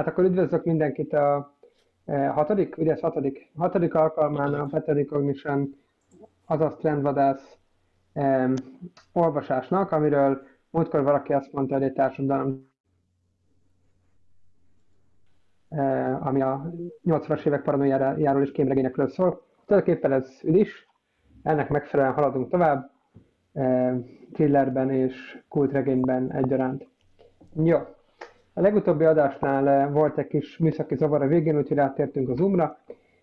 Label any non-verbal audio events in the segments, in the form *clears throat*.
Hát akkor üdvözlök mindenkit a e, hatodik, ugye ez hatodik, hatodik alkalmán a Pattern Cognition, azaz trendvadász um, olvasásnak, amiről múltkor valaki azt mondta, hogy egy társadalom, uh, ami a 80-as évek paranoiáról és kémregényekről szól. Tulajdonképpen ez üdis, ennek megfelelően haladunk tovább, uh, thrillerben és kultregényben egyaránt. Jó, a legutóbbi adásnál eh, volt egy kis műszaki zavar a végén, úgyhogy rátértünk a Zoomra,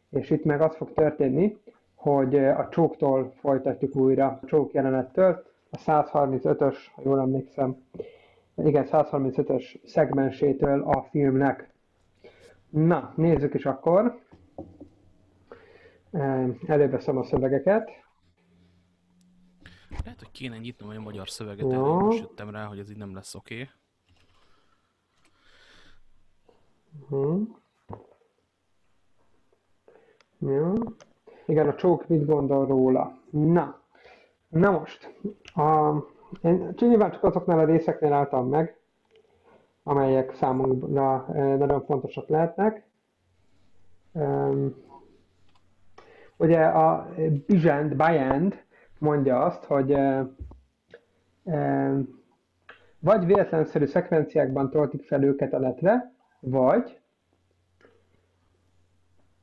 és itt meg az fog történni, hogy eh, a csóktól folytatjuk újra, a csók jelenettől, a 135-ös, ha jól emlékszem, igen, 135-ös szegmensétől a filmnek. Na, nézzük is akkor. Eh, előveszem a szövegeket. Lehet, hogy kéne nyitnom a magyar szöveget, de most jöttem rá, hogy ez így nem lesz oké. Okay. Uh-huh. Ja. Igen, a csók mit gondol róla? Na, na most, a, én nyilván csak azoknál a részeknél álltam meg, amelyek számunkra eh, nagyon fontosak lehetnek. Ugye a Bijand, Bajand mondja azt, hogy uh, vagy véletlenszerű szekvenciákban töltik fel őket a letre, vagy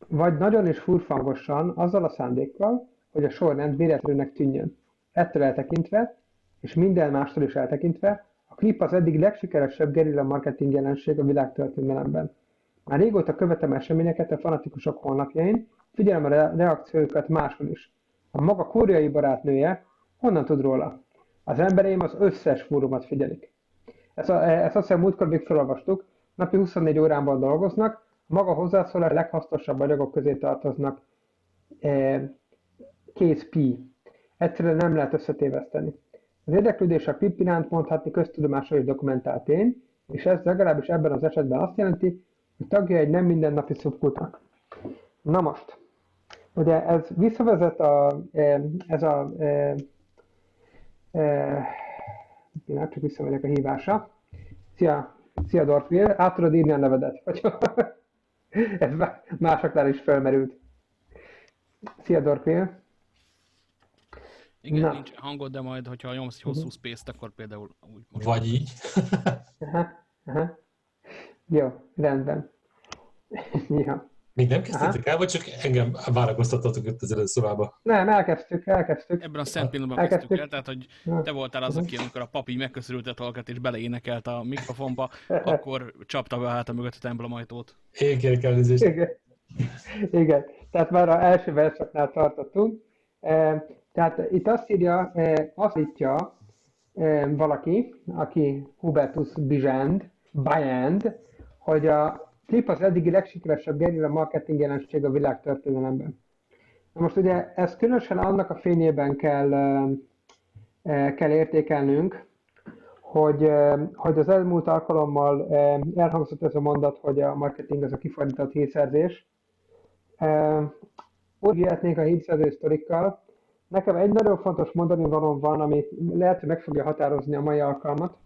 vagy nagyon és furfangosan, azzal a szándékkal, hogy a sorrend véletlennek tűnjön. Ettől eltekintve, és minden mástól is eltekintve, a klip az eddig legsikeresebb gerilla marketing jelenség a világtörténelemben. Már régóta követem eseményeket a fanatikusok honlapjain, figyelem a reakciójukat máshol is. A maga koreai barátnője honnan tud róla? Az embereim az összes fórumot figyelik. Ezt, a, ezt azt hiszem múltkor még felolvastuk, Napi 24 órában dolgoznak, maga hozzászólás leghasznosabb anyagok közé tartoznak e, kész pi. Egyszerűen nem lehet összetéveszteni. Az érdeklődés a PIP iránt mondhatni köztudomásról is dokumentált tény, és ez legalábbis ebben az esetben azt jelenti, hogy tagja egy nem mindennapi szubkultnak. Na most, ugye ez visszavezet a, e, ez a, e, e, csak visszamegyek a hívásra. Szia, Szia Dorfél, át tudod írni a nevedet? Vagy *laughs* ez másoknál is felmerült. Szia Dorfél. Igen, Na. nincs hangod, de majd, hogyha nyomsz egy hosszú uh-huh. space-t, akkor például úgy most. Vagy így. aha, aha. Jó, rendben. *laughs* ja. Még nem kezdtétek el, vagy csak engem várakoztattatok itt az előszobába? Nem, elkezdtük, elkezdtük. Ebben a szent pillanatban kezdtük el, tehát hogy te voltál az, aki amikor a papi megköszörült a tolkat és beleénekelt a mikrofonba, *laughs* akkor csapta be hát a mögött a templom ajtót. Én kérek elnézést. Igen. Igen, tehát már az első verszaknál tartottunk. Tehát itt azt írja, azt írja valaki, aki Hubertus Bijand, Bajand, hogy a klip az eddigi legsikeresebb gerilla marketing jelenség a világtörténelemben. Na most ugye ezt különösen annak a fényében kell, kell értékelnünk, hogy, hogy az elmúlt alkalommal elhangzott ez a mondat, hogy a marketing az a kifordított hírszerzés. Úgy vihetnénk a hírszerző sztorikkal. Nekem egy nagyon fontos mondani való van, ami lehet, hogy meg fogja határozni a mai alkalmat.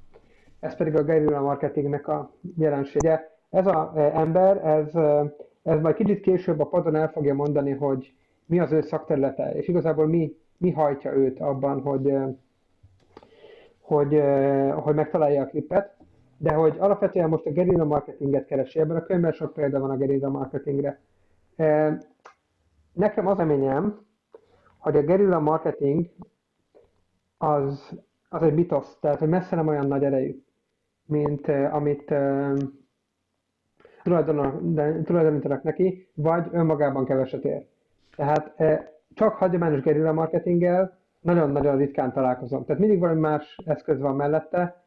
Ez pedig a guerrilla marketingnek a jelensége ez az e, ember, ez, e, ez majd kicsit később a padon el fogja mondani, hogy mi az ő szakterülete, és igazából mi, mi hajtja őt abban, hogy, e, hogy, hogy megtalálja a klipet, de hogy alapvetően most a gerilla marketinget keresi, ebben a könyvben sok példa van a gerilla marketingre. Nekem az eményem, hogy a gerilla marketing az, az egy mitosz, tehát hogy messze nem olyan nagy erejű, mint amit tulajdonítanak neki, vagy önmagában keveset ér. Tehát e, csak hagyományos gerilla marketinggel nagyon-nagyon ritkán találkozom. Tehát mindig valami más eszköz van mellette.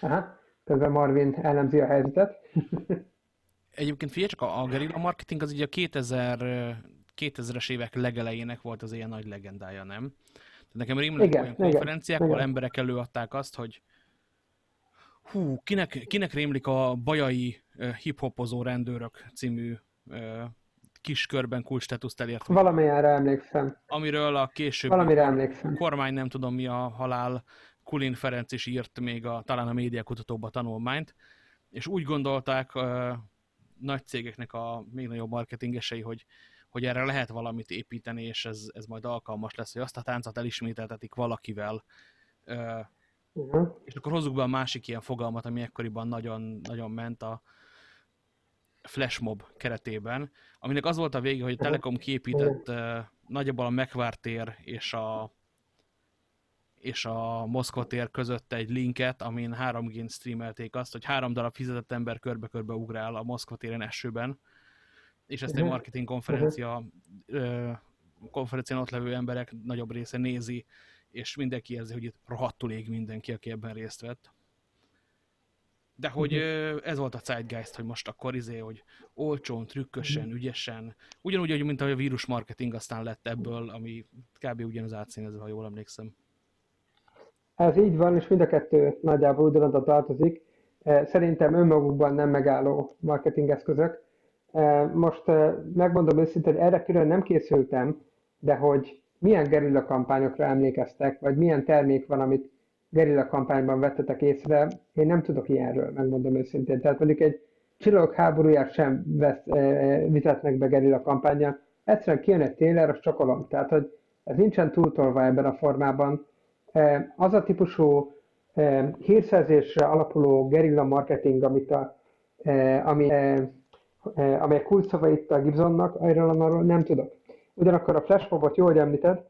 Aha, közben Marvin elemzi a helyzetet. *laughs* Egyébként figyelj csak, a, a gerilla marketing az ugye a 2000, 2000-es évek legelejének volt az ilyen nagy legendája, nem? Tehát nekem rémlik olyan konferenciák, ahol emberek előadták azt, hogy hú, kinek, kinek rémlik a Bajai hiphopozó rendőrök című kis körben kulcstetuszt elért. Valamilyenre emlékszem. Amiről a később Valamire emlékszem. kormány nem tudom mi a halál Kulin Ferenc is írt még a, talán a médiakutatóba tanulmányt, és úgy gondolták uh, nagy cégeknek a még nagyobb marketingesei, hogy, hogy erre lehet valamit építeni, és ez, ez majd alkalmas lesz, hogy azt a táncot elismételtetik valakivel, uh, uh-huh. és akkor hozzuk be a másik ilyen fogalmat, ami ekkoriban nagyon, nagyon ment a flashmob keretében, aminek az volt a vége, hogy a Telekom kiépített uh, nagyjából a megvártér és a és a Moszkva tér között egy linket, amin 3G-n streamelték azt, hogy három darab fizetett ember körbe-körbe ugrál a Moszkva téren esőben, és ezt egy mhm. marketing konferencia uh, konferencián ott levő emberek nagyobb része nézi, és mindenki érzi, hogy itt rohadtul ég mindenki, aki ebben részt vett. De hogy uh-huh. ez volt a zeitgeist, hogy most akkor izé, hogy olcsón, trükkösen, uh-huh. ügyesen, ugyanúgy, hogy mint a vírus marketing aztán lett ebből, ami kb. ugyanaz átszínezve, ha jól emlékszem. Ez így van, és mind a kettő nagyjából ugyanazra tartozik. Szerintem önmagukban nem megálló marketingeszközök. Most megmondom őszintén, erre külön nem készültem, de hogy milyen gerilla kampányokra emlékeztek, vagy milyen termék van, amit gerilla kampányban vettetek észre, én nem tudok ilyenről, megmondom őszintén. Tehát mondjuk egy csillagok háborúját sem vesz, e, vitetnek be gerilla kampányon, egyszerűen kijön egy téler, azt csokolom. Tehát, hogy ez nincsen túltolva ebben a formában. E, az a típusú e, hírszerzésre alapuló gerilla marketing, amit a, e, ami, e, e, amely kulcsszava itt a Gibsonnak, arról, arról nem tudok. Ugyanakkor a flashmobot jó, hogy említed,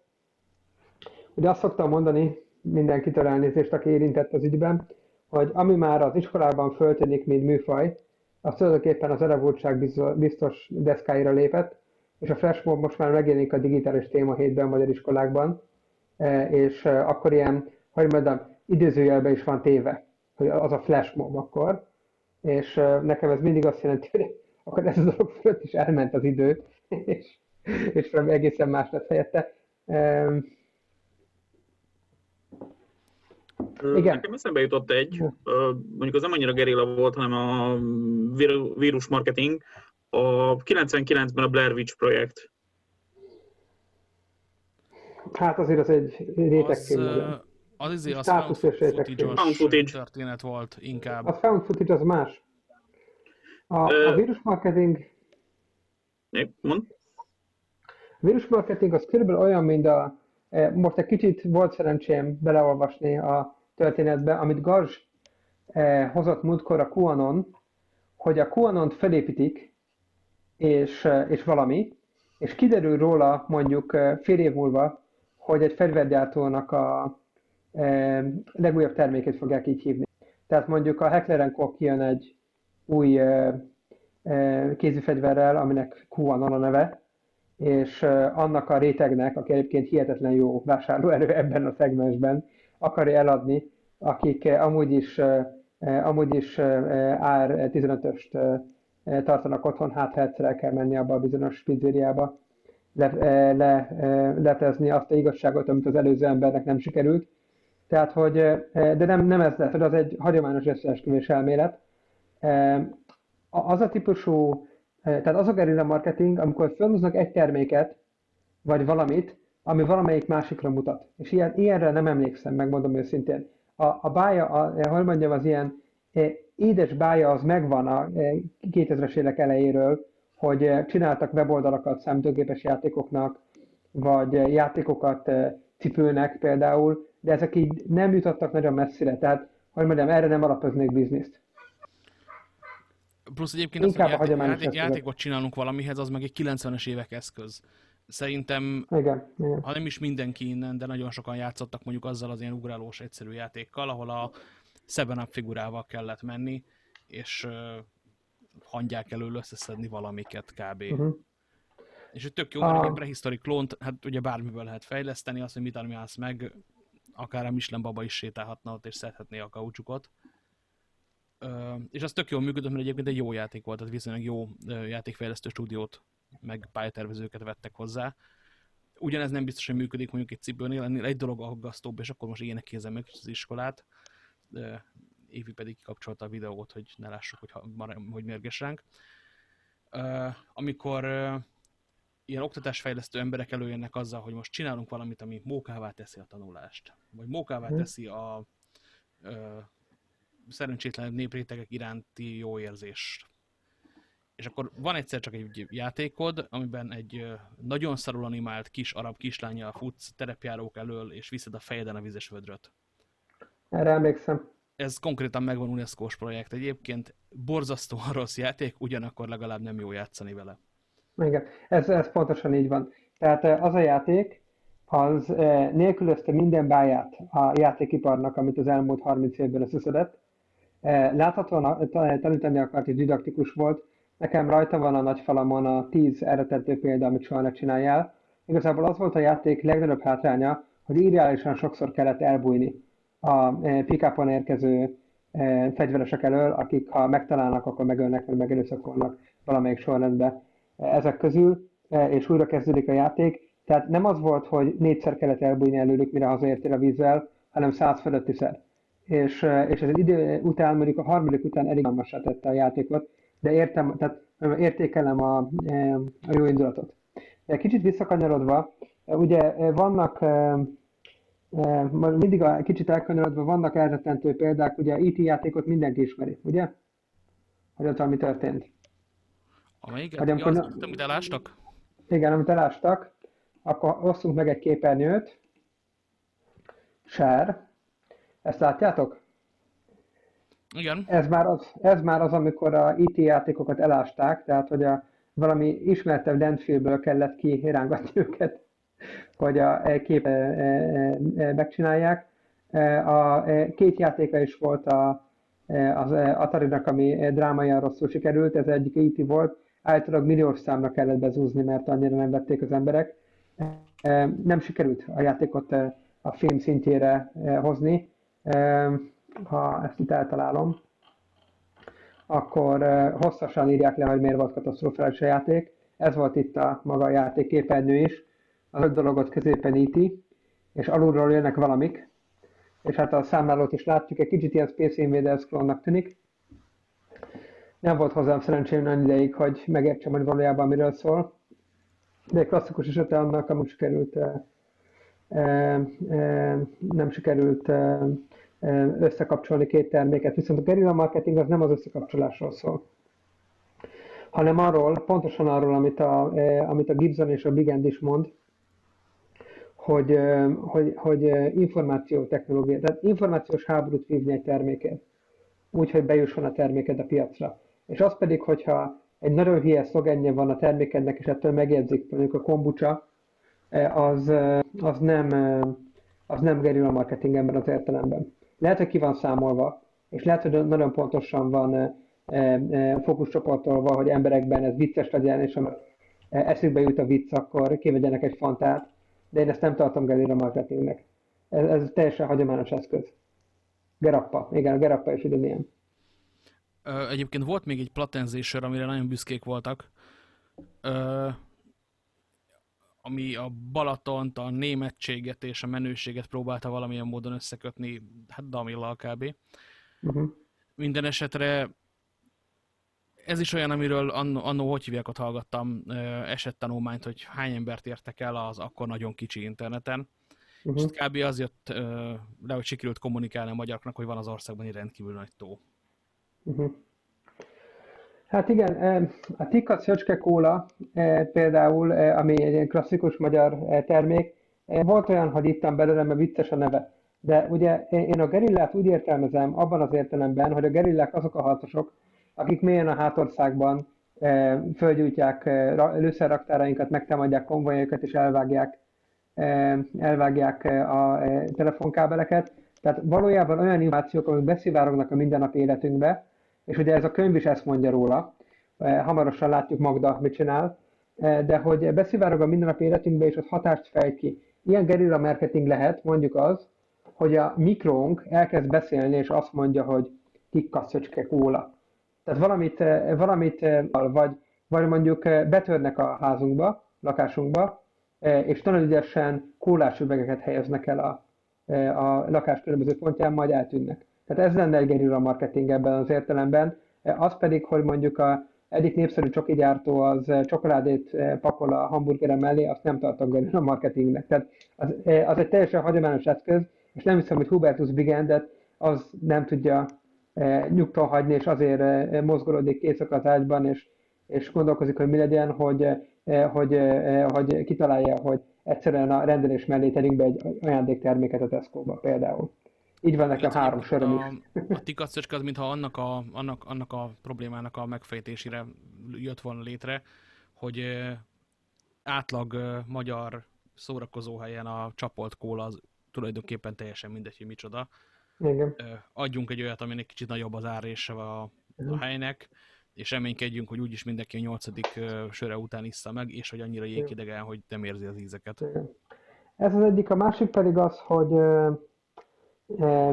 ugye azt szoktam mondani, mindenkitől elnézést, aki érintett az ügyben, hogy ami már az iskolában föltűnik, mint műfaj, az tulajdonképpen az elavultság biztos deszkáira lépett, és a flashmob most már megjelenik a digitális téma hétben a magyar iskolákban, e, és e, akkor ilyen, hogy mondjam, időzőjelben is van téve, hogy az a flashmob akkor, és e, nekem ez mindig azt jelenti, hogy *laughs* akkor ez a dolog fölött is elment az idő, és, és egészen más lett helyette. Igen. Nekem eszembe jutott egy, mondjuk az nem annyira gerilla volt, hanem a vírus marketing, a 99-ben a Blair Witch projekt. Hát azért az egy rétegfilm. Az, az, izé, az found footage, történet volt inkább. A found footage az más. A, a vírus marketing... Mond? A vírus marketing az körülbelül olyan, mint a... Most egy kicsit volt szerencsém beleolvasni a történetbe, amit Gazs eh, hozott múltkor a QAnon, hogy a QAnon felépítik, és, eh, és valami, és kiderül róla mondjuk fél év múlva, hogy egy fegyvergyártónak a legújabb termékét fogják így hívni. Tehát mondjuk a Heckleren kijön egy új eh, kézifegyverrel, aminek QAnon a neve, és annak a rétegnek, aki egyébként hihetetlen jó vásárlóerő *laughs* ebben a szegmensben, akarja eladni, akik amúgy is, amúgy is ár 15-öst tartanak otthon, hát ha egyszer el kell menni abba a bizonyos pizzériába, le, le, letezni azt a igazságot, amit az előző embernek nem sikerült. Tehát, hogy, de nem, nem ez lett, az egy hagyományos összeesküvés elmélet. Az a típusú, tehát az a gerilla marketing, amikor felhúznak egy terméket, vagy valamit, ami valamelyik másikra mutat. És ilyen, ilyenre nem emlékszem, megmondom őszintén. A, a bája, a, hogy mondjam, az ilyen e, édes bája az megvan a 2000-es e, évek elejéről, hogy e, csináltak weboldalakat számítógépes játékoknak, vagy játékokat cipőnek például, de ezek így nem jutottak nagyon messzire, tehát, hogy mondjam, erre nem alapoznék bizniszt. Plusz egyébként Inkább az, hogy játék, játék, játékot csinálunk valamihez, az meg egy 90-es évek eszköz. Szerintem, igen, igen. ha nem is mindenki innen, de nagyon sokan játszottak mondjuk azzal az ilyen ugrálós egyszerű játékkal, ahol a Seven Up figurával kellett menni, és uh, hangyák elől összeszedni valamiket kb. Uh-huh. És egy tök jó, mert egy prehisztori klónt, hát ugye bármiből lehet fejleszteni, azt, hogy mit állsz meg, akár a Michelin baba is sétálhatna ott, és szedhetné a kaucsukot. És az tök jól működött, mert egyébként egy jó játék volt, tehát viszonylag jó játékfejlesztő stúdiót meg pályatervezőket vettek hozzá. Ugyanez nem biztos, hogy működik mondjuk egy cipőnél, ennél egy dolog aggasztóbb, és akkor most ilyenek kézem meg az iskolát. Évi pedig kikapcsolta a videót, hogy ne lássuk, hogy, hogy mérges ránk. Amikor ilyen oktatásfejlesztő emberek előjönnek azzal, hogy most csinálunk valamit, ami mókává teszi a tanulást, vagy mókává hmm. teszi a szerencsétlen néprétegek iránti jó érzést. És akkor van egyszer csak egy játékod, amiben egy nagyon szarul animált kis arab kislánya futsz terepjárók elől, és viszed a fejeden a vizes vödröt. Erre emlékszem. Ez konkrétan megvan UNESCO-s projekt. Egyébként borzasztóan *laughs* rossz játék, ugyanakkor legalább nem jó játszani vele. Igen, ez, ez pontosan így van. Tehát az a játék, az nélkülözte minden báját a játékiparnak, amit az elmúlt 30 évben összeszedett. Láthatóan tanítani akart, és didaktikus volt. Nekem rajta van a nagy falamon a 10 eredető példa, amit soha ne csináljál. Igazából az volt a játék legnagyobb hátránya, hogy irreálisan sokszor kellett elbújni a pick érkező fegyveresek elől, akik ha megtalálnak, akkor megölnek, vagy megerőszakolnak valamelyik sorrendben ezek közül, és újra kezdődik a játék. Tehát nem az volt, hogy négyszer kellett elbújni előlük, mire hazaértél a vízzel, hanem száz fölöttiszer. És, és ez egy idő után, mondjuk a harmadik után elég tette a játékot, de értem, tehát értékelem a, a jó indulatot. De kicsit visszakanyarodva, ugye vannak mindig a kicsit elkanyarodva vannak elrettentő példák, ugye IT játékot mindenki ismeri, ugye? Hogy ott valami történt. Amelyik? Hogy amikor, ja, azt, amit elástak? Igen, amit elástak, akkor osszunk meg egy képernyőt. Share. Ezt látjátok? Igen. Ez már az, ez már az amikor a IT játékokat elásták, tehát hogy a valami ismertebb landfillből kellett kirángatni *laughs* őket, hogy a kép e, e, e, megcsinálják. A két játéka is volt a, az Atari-nak, ami drámaian rosszul sikerült, ez egyik IT volt, általában milliós számra kellett bezúzni, mert annyira nem vették az emberek. Nem sikerült a játékot a film szintjére hozni. Ha ezt itt eltalálom, akkor hosszasan írják le, hogy miért volt katasztrofális a játék. Ez volt itt a maga a játék képernyő is. Az öt dologot középen íti, és alulról jönnek valamik, és hát a számlálót is látjuk, egy kicsit ilyen Space Invaders klónnak tűnik, nem volt hozzám szerencsém annyi ideig, hogy megértsem, hogy valójában miről szól. De egy klasszikus esete annak, amúgy sikerült, e, e, nem sikerült e, összekapcsolni két terméket. Viszont a guerrilla marketing az nem az összekapcsolásról szól, hanem arról, pontosan arról, amit a, amit a Gibson és a Big End is mond, hogy, hogy, hogy információ technológia, tehát információs háborút vívni egy terméket, úgy, hogy bejusson a terméked a piacra. És az pedig, hogyha egy nagyon hülye szlogenje van a termékednek, és ettől megjegyzik, mondjuk a kombucha, az, az nem, az nem a marketing ebben az értelemben. Lehet, hogy ki van számolva, és lehet, hogy nagyon pontosan van fókuszcsoportolva, hogy emberekben ez vicces legyen, és ha eszükbe jut a vicc, akkor kivegyenek egy fantát, de én ezt nem tartom a marketingnek. Ez, ez teljesen hagyományos eszköz. Gerappa, igen, a Gerappa is ugyanilyen. Egyébként volt még egy platenzésör, amire nagyon büszkék voltak, ami a Balatont, a németséget és a menőséget próbálta valamilyen módon összekötni, hát Damillal kb. Uh mhm. -huh. Minden esetre ez is olyan, amiről annó, annó hogy hívják, ott hallgattam esettanulmányt, hogy hány embert értek el az akkor nagyon kicsi interneten. Uh -huh. És kb. az jött le, hogy sikerült kommunikálni a magyaroknak, hogy van az országban egy rendkívül nagy tó. Uh-huh. Hát igen, a Tikka Szöcske Kóla például, ami egy klasszikus magyar termék, volt olyan, hogy ittam belőle, mert vicces a neve. De ugye én a gerillát úgy értelmezem abban az értelemben, hogy a gerillák azok a harcosok, akik mélyen a hátországban fölgyújtják lőszerraktárainkat, megtámadják konvojokat és elvágják, elvágják a telefonkábeleket. Tehát valójában olyan innovációk, amik beszivárognak a mindennapi életünkbe, és ugye ez a könyv is ezt mondja róla, eh, hamarosan látjuk Magda mit csinál, eh, de hogy beszivárog a mindennapi életünkbe, és az hatást fejt ki. Ilyen gerilla marketing lehet, mondjuk az, hogy a mikrónk elkezd beszélni, és azt mondja, hogy tikka szöcske kóla. Tehát valamit, eh, valamit vagy, vagy mondjuk betörnek a házunkba, lakásunkba, és nagyon ügyesen kólás üvegeket helyeznek el a, a lakás különböző pontján, majd eltűnnek. Tehát ez lenne egy gerilla marketing ebben az értelemben. Az pedig, hogy mondjuk a, egyik népszerű csoki gyártó az csokoládét pakol a hamburgere mellé, azt nem tartom a marketingnek. Tehát az, az egy teljesen hagyományos eszköz, és nem hiszem, hogy Hubertus Bigendet az nem tudja nyugton hagyni, és azért mozgolódik éjszaka az ágyban, és, és gondolkozik, hogy mi legyen, hogy, hogy, hogy kitalálja, hogy egyszerűen a rendelés mellé tegyünk be egy ajándékterméket a Tesco-ba például. Így van nekem három söröm a, a tikacocska az, mintha annak a, annak, annak a problémának a megfejtésére jött volna létre, hogy átlag magyar szórakozóhelyen a csapolt kóla az tulajdonképpen teljesen mindegy, hogy micsoda. Igen. Adjunk egy olyat, aminek kicsit nagyobb az árése a, a mhm. helynek, és reménykedjünk, hogy úgyis mindenki a nyolcadik söre után issza meg, és hogy annyira jékidegen, hogy nem érzi az ízeket. Igen. Ez az egyik, a másik pedig az, hogy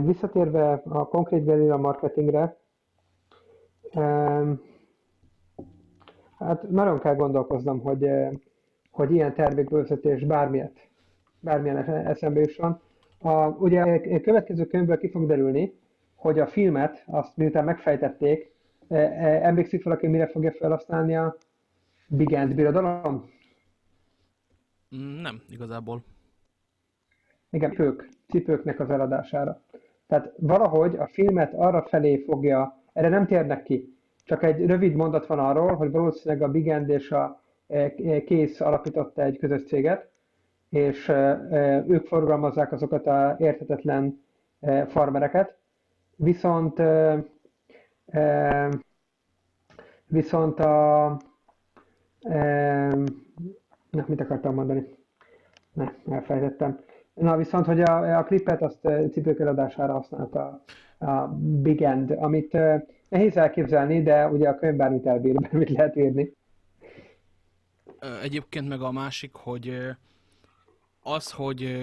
visszatérve a konkrét guerrilla marketingre, hát nagyon kell gondolkoznom, hogy, hogy ilyen termékbevezetés bármilyet, bármilyen eszembe van. A, ugye a következő könyvből ki fog derülni, hogy a filmet, azt miután megfejtették, emlékszik valaki, mire fogja felhasználni a Big End birodalom? Mm, nem, igazából. Igen, cipők, cipőknek az eladására. Tehát valahogy a filmet arra felé fogja, erre nem térnek ki, csak egy rövid mondat van arról, hogy valószínűleg a Big End és a Kész alapította egy közös céget, és ők forgalmazzák azokat a értetetlen farmereket, viszont viszont a na, mit akartam mondani? Ne, elfelejtettem. Na, viszont, hogy a, a klipet azt cipők eladására használta a Big End, amit nehéz elképzelni, de ugye a könyv bármit elbír, bármit *laughs* lehet írni. Egyébként meg a másik, hogy az, hogy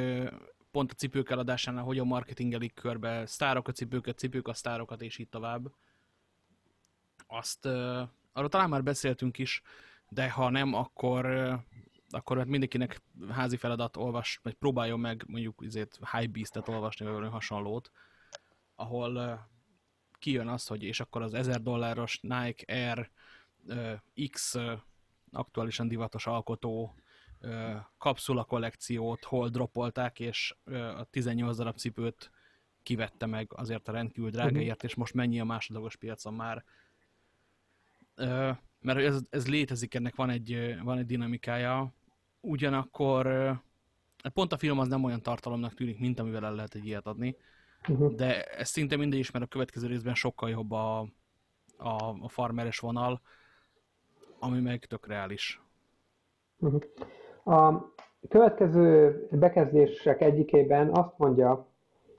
pont a cipők eladásánál hogyan marketingelik körbe sztárok a cipőket, cipők a sztárokat, és így tovább. Azt arról talán már beszéltünk is, de ha nem, akkor, akkor hát mindenkinek házi feladat olvas, vagy próbáljon meg mondjuk izét High Beast-et olvasni, vagy valami hasonlót, ahol kijön az, hogy és akkor az 1000 dolláros Nike Air X aktuálisan divatos alkotó kapszula kollekciót hol dropolták, és a 18 darab cipőt kivette meg azért a rendkívül drágáért, uh-huh. és most mennyi a másodlagos piacon már. Mert ez, ez létezik, ennek van egy, van egy dinamikája, ugyanakkor pont a film az nem olyan tartalomnak tűnik, mint amivel el lehet egy ilyet adni, uh-huh. de ez szinte minden is, mert a következő részben sokkal jobb a, a, a farmeres vonal, ami meg tök reális. Uh-huh. A következő bekezdések egyikében azt mondja,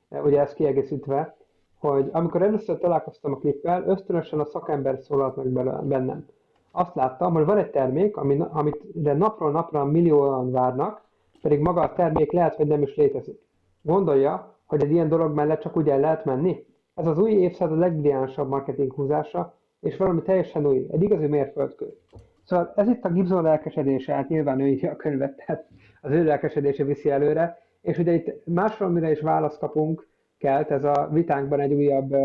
ugye ezt kiegészítve, hogy amikor először találkoztam a klippel, ösztönösen a szakember szólalt meg bennem. Azt láttam, hogy van egy termék, amit de napról napra millióan várnak, pedig maga a termék lehet, hogy nem is létezik. Gondolja, hogy egy ilyen dolog mellett csak úgy el lehet menni? Ez az új évszázad a legbrilliánsabb marketing húzása, és valami teljesen új, egy igazi mérföldkő. Szóval ez itt a Gibson lelkesedése, hát nyilván ő írja a könyvet, tehát az ő lelkesedése viszi előre, és ugye itt másról mire is választ kapunk, kelt ez a vitánkban egy újabb,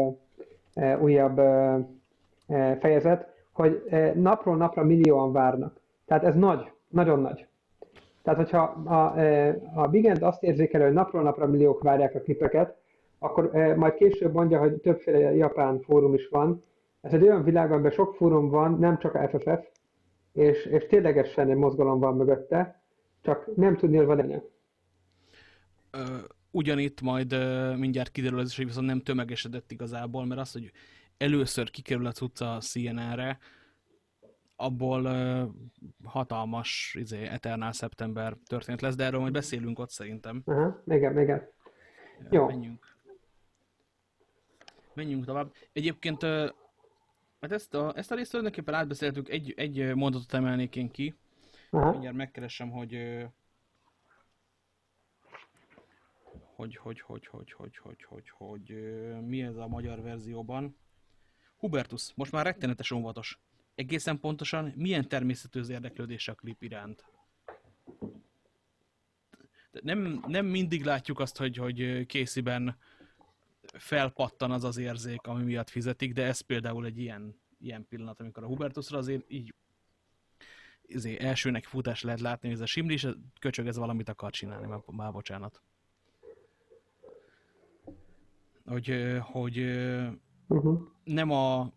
újabb fejezet, hogy napról napra millióan várnak. Tehát ez nagy, nagyon nagy. Tehát, hogyha a, a Big End azt érzékelő, hogy napról napra milliók várják a klipeket, akkor majd később mondja, hogy többféle japán fórum is van. Ez egy olyan világ, amiben sok fórum van, nem csak a FFF, és, és ténylegesen egy mozgalom van mögötte, csak nem tudni, hogy van ennyi. Ugyanitt majd mindjárt kiderül ez is, hogy viszont nem tömegesedett igazából, mert az, hogy először kikerül a cucca a CNN-re, abból uh, hatalmas izé, Eternal September történet lesz, de erről majd beszélünk ott szerintem. Aha, igen, igen. Jó. Menjünk. Menjünk tovább. Egyébként Hát ezt a, ezt a részt tulajdonképpen átbeszéltük, egy, egy mondatot emelnék én ki. Aha. Mindjárt megkeresem, hogy hogy, hogy, hogy, hogy, hogy, hogy, hogy, hogy, mi ez a magyar verzióban. Hubertus, most már rettenetes óvatos. Egészen pontosan milyen természetű az érdeklődése a klip iránt? Nem, nem mindig látjuk azt, hogy, hogy Casey-ben felpattan az az érzék, ami miatt fizetik, de ez például egy ilyen ilyen pillanat, amikor a Hubertusra azért így azért elsőnek futás lehet látni, hogy ez a Simlis köcsög ez valamit akar csinálni, már, már bocsánat. Hogy, hogy uh-huh. nem a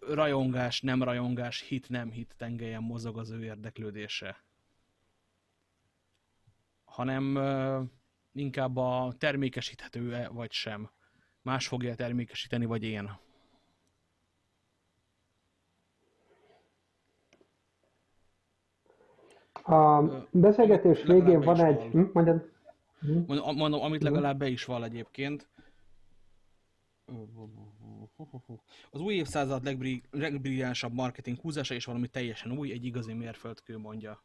rajongás, nem rajongás, hit, nem hit tengelyen mozog az ő érdeklődése. Hanem inkább a termékesíthető-e vagy sem. Más fogja termékesíteni, vagy én. A beszélgetés végén van egy... Hm, mondjad. Mondom, amit legalább be is val egyébként. Az új évszázad legbrilliánsabb marketing húzása, és valami teljesen új, egy igazi mérföldkő, mondja.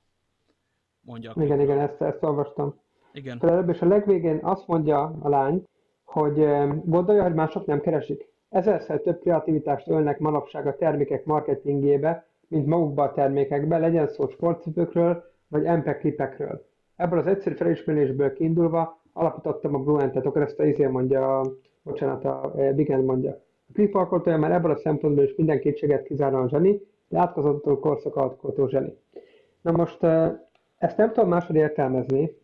mondja igen, igen, ezt, ezt olvastam. Igen. Előbb és a legvégén azt mondja a lány, hogy gondolja, hogy mások nem keresik. Ezerszer több kreativitást ölnek manapság a termékek marketingébe, mint magukba a termékekbe, legyen szó sportcipőkről, vagy MP klipekről. Ebből az egyszerű felismerésből kiindulva alapítottam a Bluentet, akkor ezt a izé mondja, a, bocsánat, a Big End mondja. A klip alkotója már ebből a szempontból is minden kétséget kizáróan zseni, de átkozattól korszak alkotó zseni. Na most ezt nem tudom máshogy értelmezni,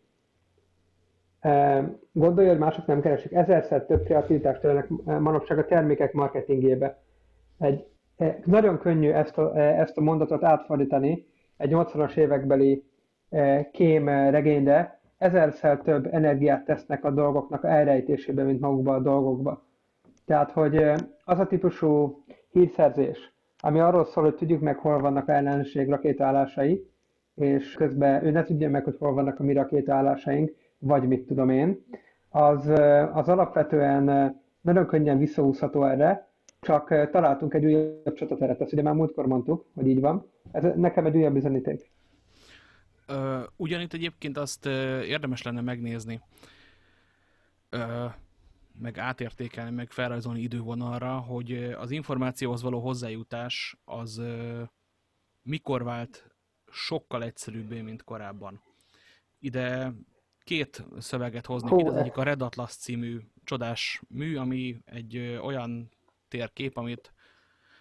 Gondolja, hogy mások nem keresik. Ezerszer több kreativitást tőlenek manapság a termékek marketingébe. Egy, nagyon könnyű ezt a, ezt a mondatot átfordítani egy 80-as évekbeli kém regényre, ezerszer több energiát tesznek a dolgoknak elrejtésébe, mint magukba a dolgokba. Tehát, hogy az a típusú hírszerzés, ami arról szól, hogy tudjuk meg, hol vannak a ellenség rakétállásai, és közben ő ne tudja meg, hogy hol vannak a mi rakétállásaink, vagy mit tudom én, az, az alapvetően nagyon könnyen visszaúszható erre, csak találtunk egy újabb csatateret, ezt ugye már múltkor mondtuk, hogy így van. Ez nekem egy újabb bizonyíték. Uh, ugyanitt egyébként azt uh, érdemes lenne megnézni, uh, meg átértékelni, meg felrajzolni idővonalra, hogy az információhoz való hozzájutás az mikor vált sokkal egyszerűbbé, mint korábban. Ide két szöveget hoznék Az egyik a Red Atlas című csodás mű, ami egy ö, olyan térkép, amit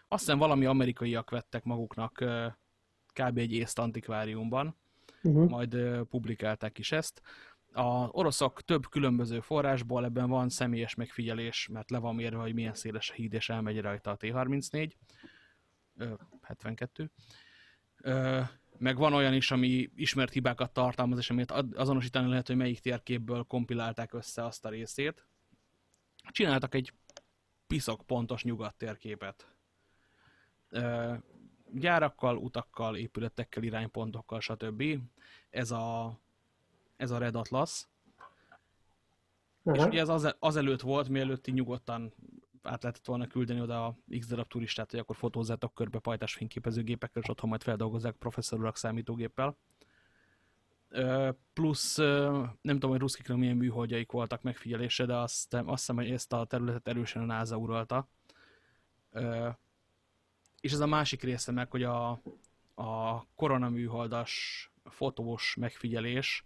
azt hiszem valami amerikaiak vettek maguknak kb. egy észt antikváriumban, uh-huh. majd publikálták is ezt. A oroszok több különböző forrásból, ebben van személyes megfigyelés, mert le van mérve, hogy milyen széles a híd, és elmegy rajta a T-34, 72 meg van olyan is, ami ismert hibákat tartalmaz, és amit azonosítani lehet, hogy melyik térképből kompilálták össze azt a részét. Csináltak egy piszok pontos nyugat térképet. Gyárakkal, utakkal, épületekkel, iránypontokkal, stb. Ez a, ez a Red Atlas. Uh-huh. És ugye ez az, azelőtt volt, mielőtt így nyugodtan át lehetett volna küldeni oda a x darab turistát, hogy akkor fotózzátok körbe pajtás fényképezőgépekkel, és otthon majd feldolgozzák professzor urak számítógéppel. Plusz nem tudom, hogy ruszkiknak milyen műholdjaik voltak megfigyelése, de azt, azt hiszem, hogy ezt a területet erősen a NASA uralta. És ez a másik része meg, hogy a, a koronaműholdas fotós megfigyelés,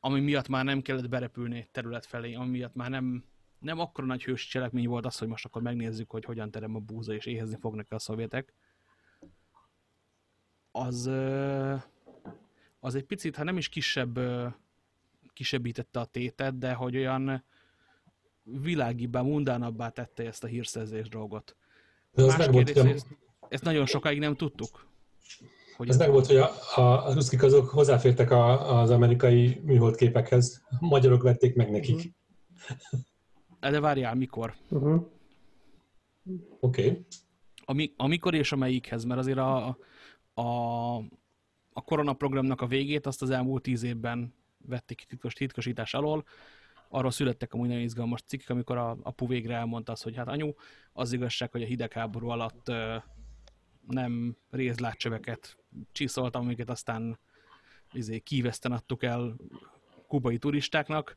ami miatt már nem kellett berepülni terület felé, ami miatt már nem nem akkora nagy hős cselekmény volt az, hogy most akkor megnézzük, hogy hogyan terem a búza, és éhezni fognak a szovjetek. Az, az egy picit, ha nem is kisebb, kisebbítette a tétet, de hogy olyan világibbá, mundánabbá tette ezt a hírszerzés dolgot. De az Más kérdés, hogy ezt, ezt nagyon sokáig nem tudtuk. Hogy ez meg volt, hogy a, a, a ruszkik azok hozzáfértek a, az amerikai műholdképekhez. A magyarok vették meg nekik. Uh-huh. De várjál, mikor? Uh-huh. Oké. Okay. Ami, amikor és amelyikhez, mert azért a, a, a koronaprogramnak a végét azt az elmúlt tíz évben vették titkos, titkosítás alól. Arról születtek a nagyon izgalmas cikkek, amikor a apu végre elmondta azt, hogy hát anyu, az igazság, hogy a hidegháború alatt ö, nem rézlátcsöveket csiszoltam, amiket aztán izé, kíveszten adtuk el kubai turistáknak,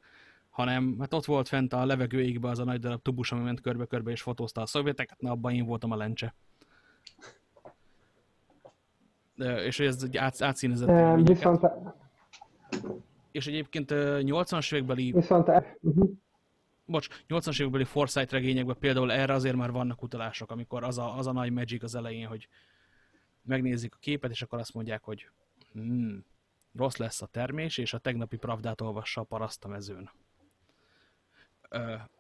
hanem hát ott volt fent a levegőikbe az a nagy darab tubus, ami ment körbe-körbe és fotózta a szovjeteket, na abban én voltam a lencse. És hogy ez egy át, átszínezett viszont... És egyébként 80-as évekbeli... Viszont... Uh-huh. bocs, 80-as évekbeli Foresight regényekben például erre azért már vannak utalások, amikor az a, az a nagy magic az elején, hogy megnézik a képet, és akkor azt mondják, hogy hmm, rossz lesz a termés, és a tegnapi pravdát olvassa a paraszt a mezőn.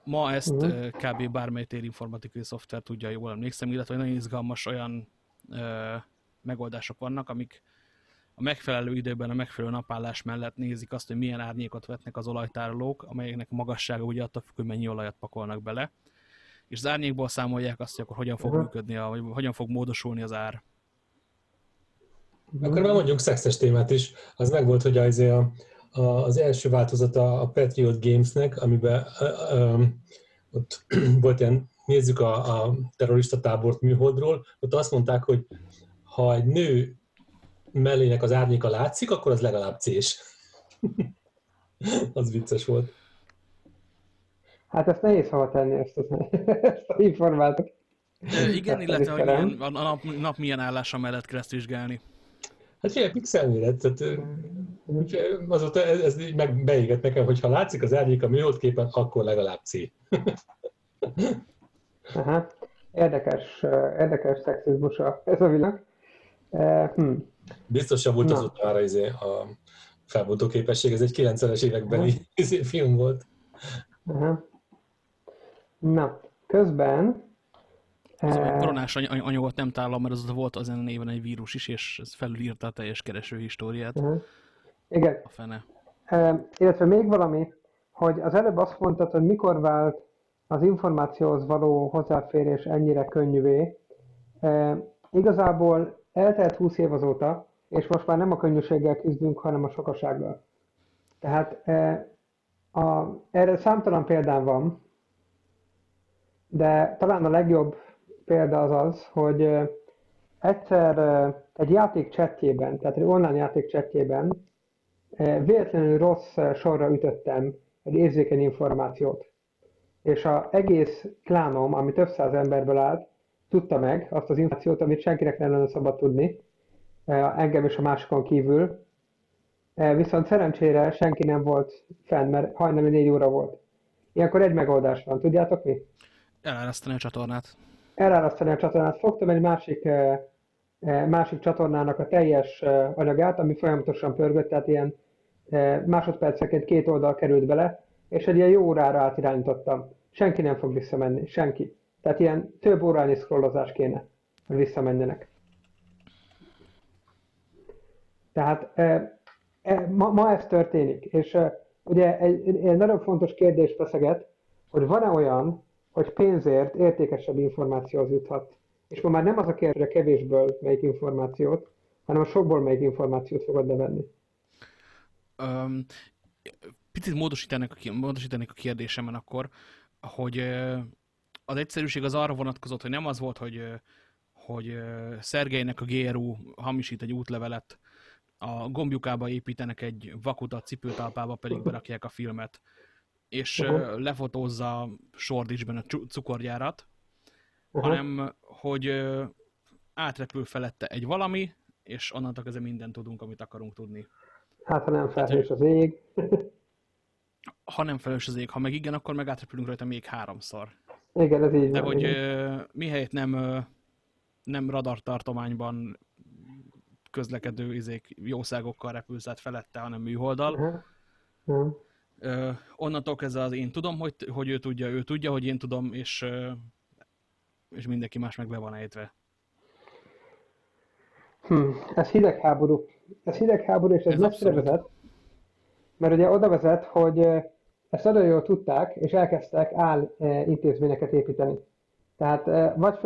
Ma ezt uh-huh. kb. bármely térinformatikai szoftver tudja, jól emlékszem, illetve nagyon izgalmas olyan ö, megoldások vannak, amik a megfelelő időben, a megfelelő napállás mellett nézik azt, hogy milyen árnyékot vetnek az olajtárolók, amelyeknek magassága ugye attól függ, hogy mennyi olajat pakolnak bele, és az árnyékból számolják azt, hogy akkor hogyan fog működni, a, vagy hogyan fog módosulni az ár. Akkor már mondjuk szexes témát is. Az meg volt, hogy az, a, a, az első változata a Patriot Gamesnek, amiben a, a, ott *clears throat* volt ilyen, nézzük a, a terrorista tábort műholdról, ott azt mondták, hogy ha egy nő mellének az árnyéka látszik, akkor az legalább cés. az vicces volt. Hát ezt nehéz hova tenni, ezt, az, ezt a informátot. igen, illetve hogy milyen, a nap, nap milyen állása mellett kell ezt vizsgálni. Hát figyelj, pixelméret, tehát azóta ez, ez így meg beégett nekem, hogy ha látszik az árnyék a műholdképen, akkor legalább C. Aha. Érdekes, érdekes szexizmusa ez a világ. hm. Biztos javult az utára izé, a felbontó képesség, ez egy 90-es évekbeli *laughs* izé, film volt. Aha. Na, közben az a koronás any anyagot nem találom, mert az volt az a néven egy vírus is, és ez felülírta a teljes kereső históriát. -huh. Igen. A fene. E, illetve még valami, hogy az előbb azt mondtad, hogy mikor vált az információhoz való hozzáférés ennyire könnyűvé. E, igazából eltelt 20 év azóta, és most már nem a könnyűséggel küzdünk, hanem a sokasággal. Tehát e, a, erre számtalan példám van, de talán a legjobb példa az az, hogy egyszer egy játék csetjében, tehát egy online játék csetjében véletlenül rossz sorra ütöttem egy érzékeny információt. És az egész klánom, ami több száz emberből állt, tudta meg azt az információt, amit senkinek nem lenne szabad tudni, engem és a másikon kívül. Viszont szerencsére senki nem volt fenn, mert hajnali négy óra volt. Ilyenkor egy megoldás van, tudjátok mi? Elárasztani a csatornát elárasztani a csatornát. Fogtam egy másik, eh, eh, másik csatornának a teljes eh, anyagát, ami folyamatosan pörgött, tehát ilyen másodperceként két oldal került bele, és egy ilyen jó órára átirányítottam. Senki nem fog visszamenni, senki. Tehát ilyen több órányi scrollozás kéne, hogy visszamenjenek. Tehát ma, ma ez történik, és ugye egy, egy nagyon fontos kérdés feszeget, hogy van-e olyan, hogy pénzért értékesebb információhoz juthat. És ma már nem az a kérdés, hogy a kevésből melyik információt, hanem a sokból melyik információt fogod bevenni. Um, picit módosítanék módosítanék a kérdésemen akkor, hogy az egyszerűség az arra vonatkozott, hogy nem az volt, hogy, hogy Szergejnek a GRU hamisít egy útlevelet, a gombjukába építenek egy vakutat, cipőtalpába pedig berakják a filmet, és uh-huh. lefotózza Shoreditchben a cukorgyárat, uh-huh. hanem hogy átrepül felette egy valami, és onnantól kezdve mindent tudunk, amit akarunk tudni. Hát, ha nem felhős az ég. ha nem felhős az ég, ha meg igen, akkor meg átrepülünk rajta még háromszor. Igen, ez így De van, hogy igen. mihelyett nem, nem radartartományban közlekedő izék, jószágokkal repülsz át felette, hanem műholdal, uh-huh. Uh-huh Uh, onnantól kezdve az én tudom, hogy, hogy ő tudja, ő tudja, hogy én tudom, és, és mindenki más meg le van ejtve. Hm, ez hidegháború. Ez hidegháború, és ez, ez messzire vezet, mert ugye oda vezet, hogy ezt nagyon jól tudták, és elkezdtek áll intézményeket építeni. Tehát vagy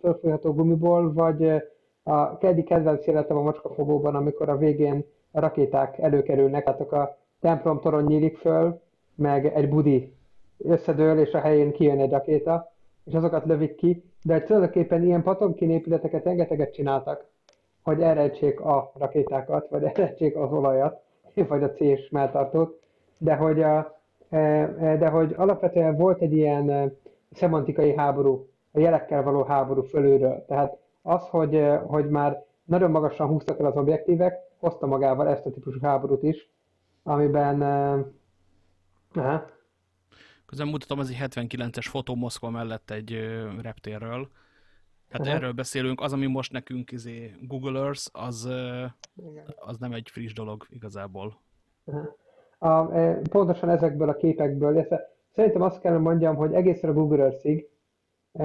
fölfújható gumiból, vagy a keddi kedvenc életem a macskafogóban, amikor a végén a rakéták előkerülnek, tehát a templom torony nyílik föl, meg egy budi összedől, és a helyén kijön egy rakéta, és azokat lövik ki, de tulajdonképpen ilyen patonkin épületeket rengeteget csináltak, hogy elrejtsék a rakétákat, vagy elrejtsék az olajat, vagy a C-s melltartót, de hogy, a, e, e, de hogy alapvetően volt egy ilyen szemantikai háború, a jelekkel való háború fölülről. Tehát az, hogy, hogy már nagyon magasan húztak el az objektívek, hozta magával ezt a típusú háborút is, amiben... Uh, Közben mutatom, ez egy 79-es fotó Moszkva mellett egy reptérről. Tehát uh-huh. erről beszélünk. Az, ami most nekünk izé, Google Earth, az, az nem egy friss dolog igazából. Uh-huh. A, e, pontosan ezekből a képekből, szerintem azt kell mondjam, hogy egészen a Google Earth-ig e,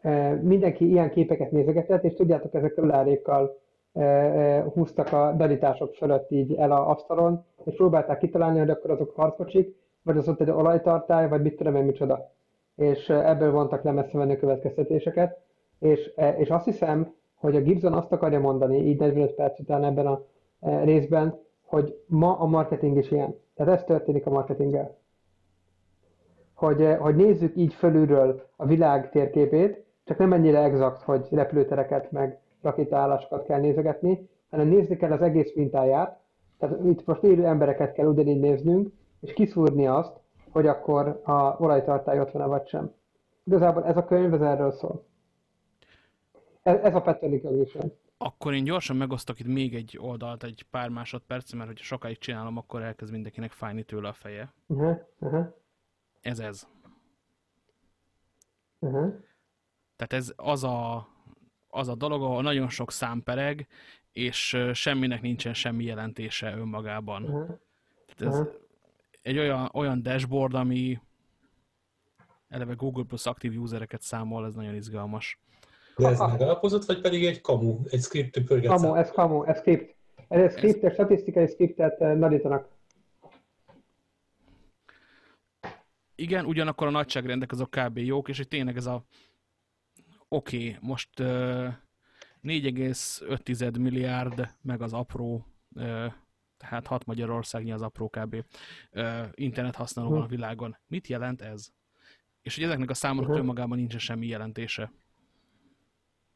e, mindenki ilyen képeket nézegetett, és tudjátok, ezek a e, e, húztak a belítások fölött így el a asztalon, és próbálták kitalálni, hogy akkor azok harckocsik, vagy az ott egy olajtartály, vagy mit tudom én micsoda. És ebből vontak le messze menő következtetéseket. És, és azt hiszem, hogy a Gibson azt akarja mondani, így 45 perc után ebben a részben, hogy ma a marketing is ilyen. Tehát ez történik a marketinggel. Hogy, hogy nézzük így fölülről a világ térképét, csak nem ennyire exakt, hogy repülőtereket meg rakétaállásokat kell nézegetni, hanem nézni kell az egész mintáját, tehát itt most élő embereket kell ugyanígy néznünk, és kiszúrni azt, hogy akkor a olajtartály ott van-e vagy sem. Igazából ez a könyv ez erről szól. Ez, ez a Petter Vision. Akkor én gyorsan megosztok itt még egy oldalt, egy pár másodperc, mert hogyha sokáig csinálom, akkor elkezd mindenkinek fájni tőle a feje. Uh-huh, uh-huh. Ez ez. Uh-huh. Tehát ez az a, az a dolog, ahol nagyon sok szám pereg, és semminek nincsen semmi jelentése önmagában. Uh-huh. Tehát ez uh-huh. egy olyan, olyan dashboard, ami eleve Google Plus aktív usereket számol, ez nagyon izgalmas. De ez megalapozott, vagy pedig egy kamu, egy script pörget Kamu, ez kamu, ez script. Ez egy script, ez... statisztikai scriptet nadítanak. Igen, ugyanakkor a nagyságrendek azok kb. jók, és hogy tényleg ez a oké, okay, most uh, 4,5 milliárd, meg az apró, tehát 6 Magyarországnyi az apró kb. internet használó van a hm. világon. Mit jelent ez? És hogy ezeknek a számoknak uh-huh. önmagában nincsen semmi jelentése.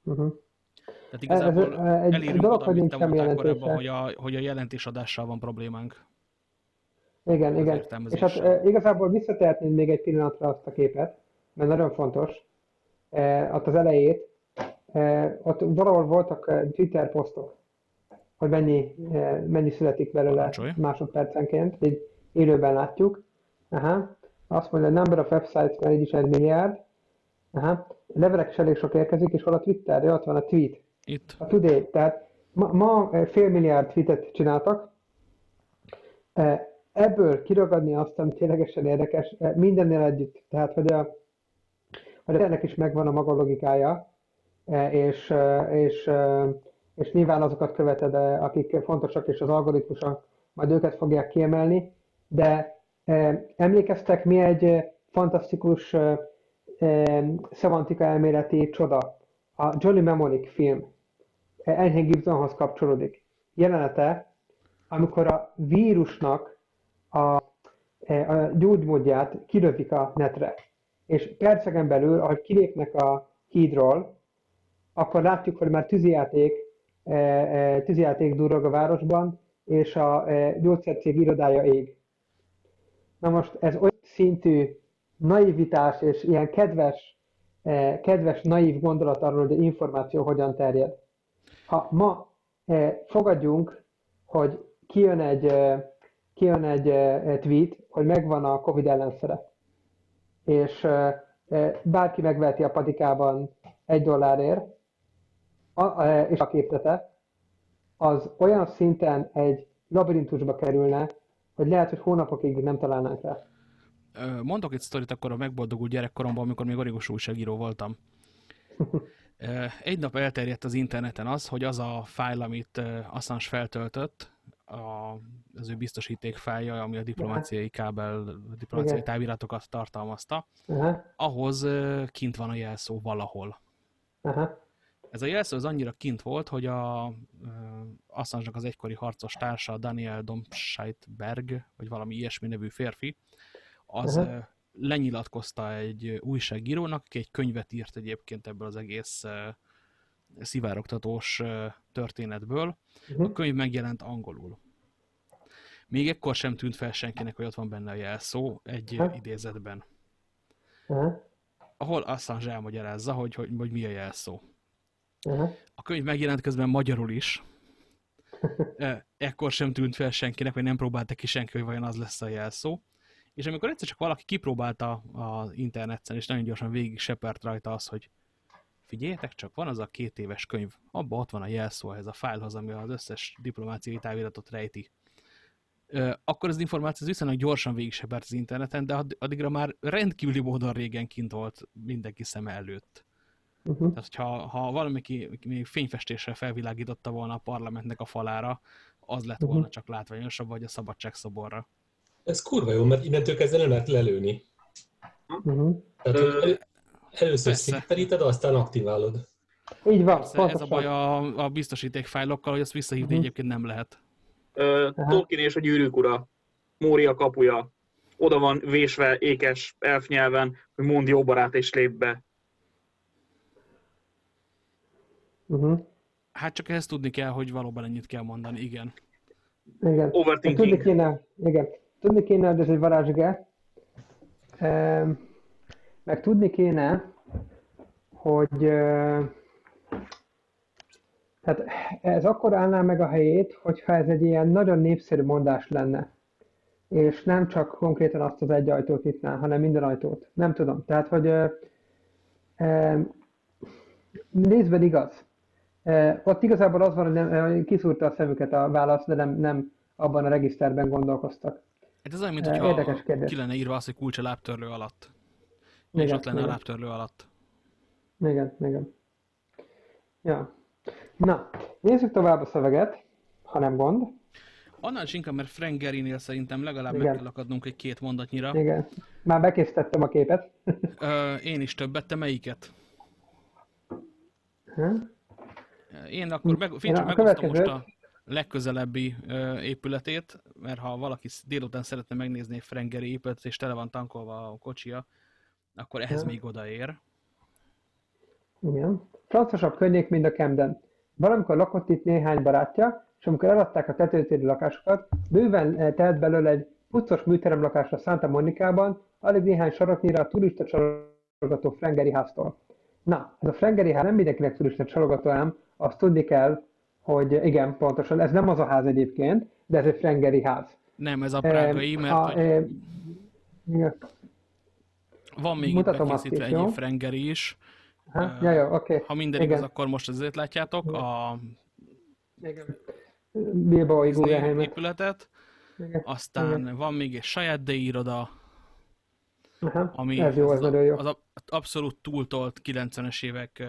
Uh-huh. Tehát igazából ez, ez, elérünk dolog, oda, amit te mondtál korábban, hogy a, hogy a jelentésadással van problémánk. Igen, igen. És hát igazából visszatehetnénk még egy pillanatra azt a képet, mert nagyon fontos. E, ott az elejét ott valahol voltak Twitter posztok, hogy mennyi, mennyi születik belőle Parancsolj. másodpercenként, így élőben látjuk. Aha. Azt mondja, number of websites, így is egy milliárd. Aha. Levelek is elég sok érkezik, és hol a Twitter, ott van a tweet. Itt. A today. Tehát ma, ma fél milliárd tweetet csináltak. Ebből kiragadni azt, ami ténylegesen érdekes, mindennél együtt. Tehát, hogy, a, hogy ennek is megvan a maga logikája, és, és, és nyilván azokat követed, akik fontosak, és az algoritmusok majd őket fogják kiemelni, de emlékeztek, mi egy fantasztikus szemantika elméleti csoda? A Johnny Mnemonic film Enyhe Gibsonhoz kapcsolódik. Jelenete, amikor a vírusnak a, a gyógymódját kilövik a netre, és perceken belül, ahogy kilépnek a hídról, akkor látjuk, hogy már tűzijáték, e, e, tűzijáték durrog a városban, és a e, gyógyszercég irodája ég. Na most ez olyan szintű naivitás és ilyen kedves, kedves naív gondolat arról, hogy információ hogyan terjed. Ha ma fogadjunk, hogy kijön egy, kijön egy tweet, hogy megvan a Covid ellenszere, és bárki megveheti a patikában egy dollárért, és a képlete, az olyan szinten egy labirintusba kerülne, hogy lehet, hogy hónapokig nem találnánk rá. Mondok egy sztorit akkor a megboldogult gyerekkoromban, amikor még origos újságíró voltam. Egy nap elterjedt az interneten az, hogy az a fájl, amit Assange feltöltött, a, az ő biztosíték fájlja, ami a diplomáciai kábel, diplomáciai Igen. táviratokat tartalmazta, uh-huh. ahhoz kint van a jelszó valahol. Uh-huh. Ez a jelszó az annyira kint volt, hogy a assange az egykori harcos társa, Daniel Domscheitberg, vagy valami ilyesmi nevű férfi, az uh-huh. lenyilatkozta egy újságírónak, aki egy könyvet írt egyébként ebből az egész szivárogtatós történetből. Uh-huh. A könyv megjelent angolul. Még ekkor sem tűnt fel senkinek, hogy ott van benne a jelszó egy uh-huh. idézetben. Uh-huh. Ahol Assange elmagyarázza, hogy, hogy, hogy mi a jelszó. Uh-huh. A könyv megjelent közben magyarul is. *laughs* Ekkor sem tűnt fel senkinek, vagy nem próbálta ki senki, hogy vajon az lesz a jelszó. És amikor egyszer csak valaki kipróbálta az interneten, és nagyon gyorsan végig sepert rajta az, hogy figyeljetek csak, van az a két éves könyv, abban ott van a jelszó ez a fájlhoz, ami az összes diplomáciai táviratot rejti. Akkor az információ viszonylag gyorsan végig sepert az interneten, de addigra már rendkívüli módon régen kint volt mindenki szeme előtt. Uh-huh. Tehát, ha, ha valamiki még fényfestéssel felvilágította volna a parlamentnek a falára, az lett uh-huh. volna csak látványosabb, vagy a szabadságszoborra. Ez kurva jó, mert innentől kezdve nem lehet lelőni. Uh-huh. Tehát, hogy először széteríted, aztán aktiválod. Így van. Persze, ez a baj a, a biztosítékfájlokkal, hogy ezt visszahívni uh-huh. egyébként nem lehet. Uh, Tolkien és a gyűrűk ura, Mória kapuja, oda van vésve ékes elfnyelven, hogy mond jó barát és lép be. Uh-huh. Hát csak ezt tudni kell, hogy valóban ennyit kell mondani, igen. Igen. Overthinking. Tudni kéne, igen. Tudni kéne, hogy ez egy varázsge. Meg tudni kéne, hogy tehát ez akkor állná meg a helyét, hogyha ez egy ilyen nagyon népszerű mondás lenne. És nem csak konkrétan azt az egy ajtót nyitná, hanem minden ajtót. Nem tudom. Tehát, hogy nézve igaz. Ott igazából az van, hogy nem, kiszúrta a szemüket a válasz, de nem, nem abban a regiszterben gondolkoztak. Hát ez olyan, mint hogyha Érdekes kérdés. ki lenne írva az, hogy kulcs a lábtörlő alatt. Igen, és ott lenne igen. a lábtörlő alatt. Igen, igen. Ja. Na, nézzük tovább a szöveget, ha nem gond. Annál is inkább, mert Frank Gerinél szerintem legalább Igen. meg kell akadnunk egy két mondatnyira. Igen. Már bekészítettem a képet. *laughs* Ö, én is többet, te melyiket? Ha? Én akkor meg, én csak megosztom most a legközelebbi ö, épületét, mert ha valaki délután szeretne megnézni egy Frengeri épületet, és tele van tankolva a kocsia, akkor ehhez ja. még odaér. Igen. Francosabb környék, mint a Camden. Valamikor lakott itt néhány barátja, és amikor eladták a tetőtéri lakásokat, bőven eh, telt belőle egy puccos műterem lakásra Santa Monicában, alig néhány saroknyira a turista csalogató Frengeri háztól. Na, ez a Frengeri ház nem mindenkinek turista csalogató ám, azt tudni kell, hogy igen, pontosan, ez nem az a ház egyébként, de ez egy Frengeri ház. Nem, ez a prágai, mert a, hogy... Van még Mutatom itt bekészítve egy Frengeri is. Ha, ja, jó, okay. Ha minden igen. igaz, akkor most azért látjátok a Bilbaoi épületet. Igen. Aztán igen. van még egy saját D iroda, Aha, ami ez jó, ez az, jó. az abszolút túltolt 90-es évek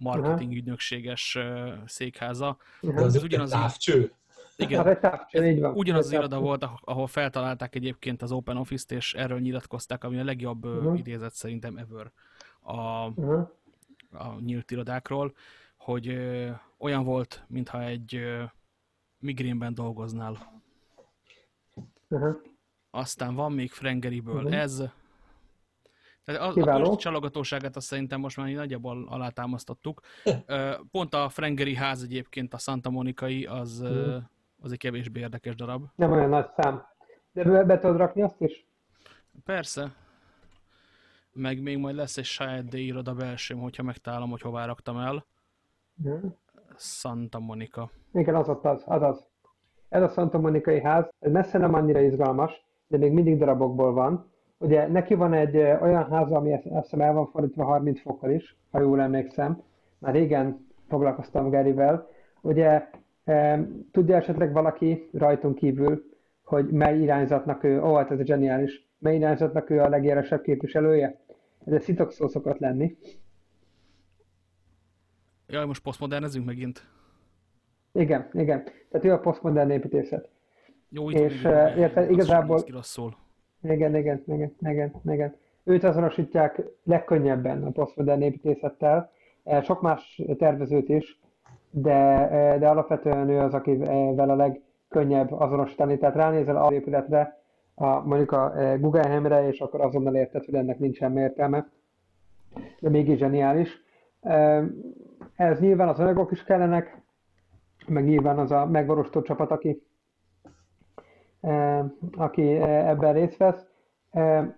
marketing ügynökséges székháza. De az, az ugyanaz távcső. Igen, távcső, így van. ugyanaz az iroda volt, ahol feltalálták egyébként az Open Office-t, és erről nyilatkozták, ami a legjobb uh-huh. idézet szerintem ever a, uh-huh. a nyílt irodákról, hogy ö, olyan volt, mintha egy ö, migrényben dolgoznál. Uh-huh. Aztán van még Frengeriből uh-huh. ez, tehát a, a csalogatóságát azt szerintem most már nagyjából alátámasztottuk. Pont a Frengeri ház egyébként, a Santa Monikai, az, mm. az egy kevésbé érdekes darab. Nem olyan nagy szám. De be tudod rakni azt is? Persze. Meg még majd lesz egy saját D iroda belsőm, hogyha megtalálom, hogy hová raktam el. Mm. Santa Monica. Igen, az ott az, az az. Ez a Santa Monikai ház, ez messze nem annyira izgalmas, de még mindig darabokból van Ugye neki van egy olyan háza, ami azt hiszem el van fordítva 30 fokkal is, ha jól emlékszem. Már régen foglalkoztam Garyvel. Ugye tudja esetleg valaki rajtunk kívül, hogy mely irányzatnak ő, ó, hát ez a zseniális, mely irányzatnak ő a legjelesebb képviselője? Ez egy szitokszó szokott lenni. Jaj, most posztmodernezünk megint. Igen, igen. Tehát ő a posztmodern építészet. Jó, itt és érted, igazából... Rosszul. Igen, igen, igen, igen, igen. Őt azonosítják legkönnyebben a posztmodern építészettel, e, sok más tervezőt is, de, e, de alapvetően ő az, akivel a legkönnyebb azonosítani. Tehát ránézel a épületre, a, mondjuk a Guggenheimre, és akkor azonnal érted, hogy ennek nincs semmi értelme, de mégis zseniális. Ez nyilván az anyagok is kellenek, meg nyilván az a megvalósító csapat, aki aki ebben részt vesz.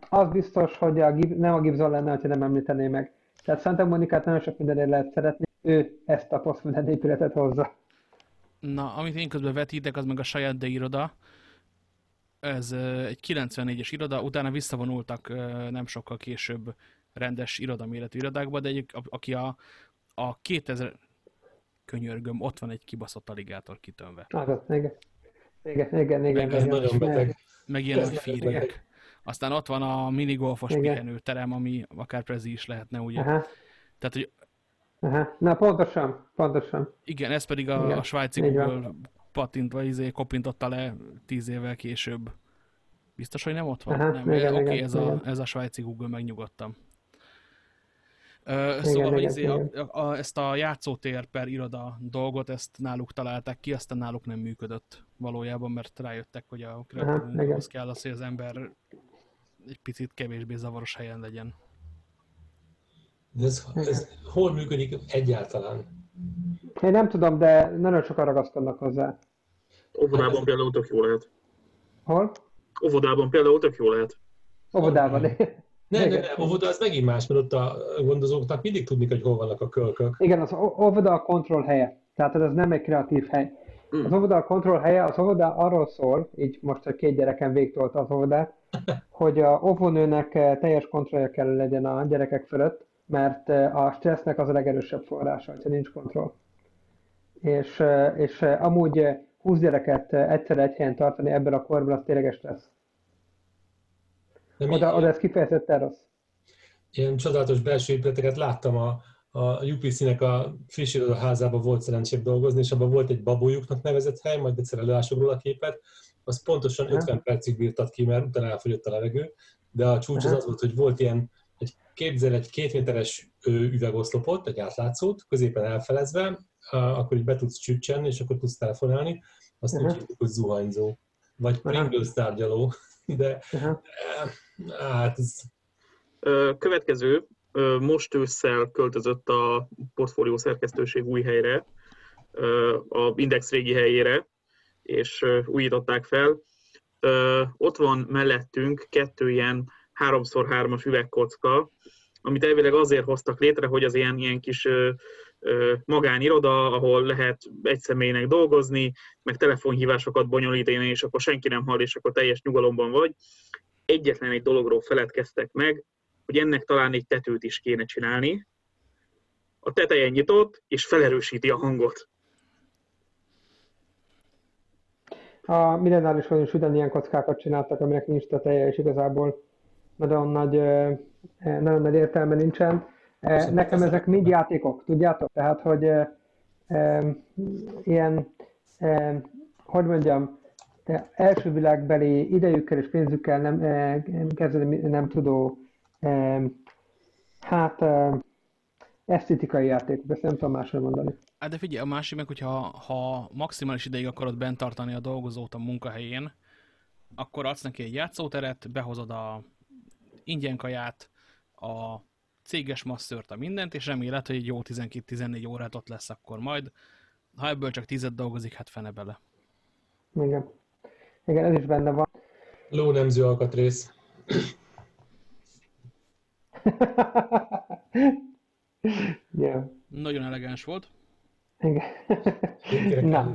Az biztos, hogy a, nem a Gibson lenne, ha nem említené meg. Tehát Santa Monica-t nagyon sok mindenért lehet szeretni, ő ezt a posztmodern épületet hozza. Na, amit én közben vetítek, az meg a saját de iroda. Ez egy 94-es iroda, utána visszavonultak nem sokkal később rendes irodaméretű irodákba, de egy, aki a, a 2000, könyörgöm, ott van egy kibaszott aligátor kitönve. Hát, igen. Igen, igen, igen. Meg, igen, nagyon beteg. Meg ilyen nagy fírjek. Aztán ott van a minigolfos pihenőterem, ami akár prezi is lehetne, ugye? Aha. Tehát, hogy... Aha. Na, pontosan, pontosan. Igen, ez pedig a, igen. a svájci Google patintva, izé, kopintotta le tíz évvel később. Biztos, hogy nem ott van? Aha, nem, oké, okay, ez, a, ez a svájci Google, megnyugodtam. Szóval, hogy izé, a, a, ezt a játszótér per iroda dolgot, ezt náluk találták ki, aztán náluk nem működött valójában, mert rájöttek, hogy a kreatív kell az, hogy az ember egy picit kevésbé zavaros helyen legyen. Ez, ez hol működik egyáltalán? Én nem tudom, de nagyon sokan ragaszkodnak hozzá. Óvodában például tök jó lehet. Hol? Óvodában például tök jó lehet. Óvodában. Ne, ne, ne, óvoda az megint más, mert ott a gondozóknak mindig tudni, hogy hol vannak a kölkök. Igen, az óvoda a kontroll helye. Tehát ez nem egy kreatív hely. Hmm. Az óvoda a kontroll helye, az óvoda arról szól, így most a két gyereken végtolt az óvodát, *laughs* hogy a óvónőnek eh, teljes kontrollja kell legyen a gyerekek fölött, mert eh, a stressznek az a legerősebb forrása, ha nincs kontroll. És, eh, és amúgy 20 gyereket egyszer egy helyen tartani ebben a korban, az tényleges stressz. Oda, oda ez kifejezetten rossz. Ilyen csodálatos belső épületeket láttam a, a UPC-nek a friss házában volt szerencsém dolgozni, és abban volt egy babójuknak nevezett hely, majd egyszer előások róla a képet, az pontosan 50 percig bírtad ki, mert utána elfogyott a levegő, de a csúcs az az volt, hogy volt ilyen, egy képzel egy két méteres üvegoszlopot, egy átlátszót, középen elfelezve, akkor így be tudsz csücsenni, és akkor tudsz telefonálni, azt úgy hívjuk, hogy zuhanyzó, vagy Pringles tárgyaló, *laughs* de hát ez... Következő, most ősszel költözött a portfólió szerkesztőség új helyre, a Index régi helyére, és újították fel. Ott van mellettünk kettő ilyen 3x3-as üvegkocka, amit elvileg azért hoztak létre, hogy az ilyen, ilyen kis magániroda, ahol lehet egy személynek dolgozni, meg telefonhívásokat bonyolítani, és akkor senki nem hall, és akkor teljes nyugalomban vagy. Egyetlen egy dologról feledkeztek meg, hogy ennek talán egy tetőt is kéne csinálni. A tetejen nyitott, és felerősíti a hangot. A millenáris süteni ilyen kockákat csináltak, aminek nincs teteje, és igazából nagyon nagy, nagyon nagy értelme nincsen. Nekem ezek mind játékok, tudjátok? Tehát, hogy ilyen, hogy mondjam, első világbeli idejükkel és pénzükkel nem, kezdeni nem tudó, hát esztétikai játékok, ezt nem tudom másra mondani. Hát de figyelj, a másik meg, hogyha ha maximális ideig akarod bent tartani a dolgozót a munkahelyén, akkor adsz neki egy játszóteret, behozod a ingyen kaját, a céges masszört, a mindent, és reméled, hogy egy jó 12-14 órát ott lesz akkor majd. Ha ebből csak tized dolgozik, hát fene bele. Igen. Igen, ez is benne van. Lónemző alkatrész. yeah. Nagyon elegáns volt. Igen. Na.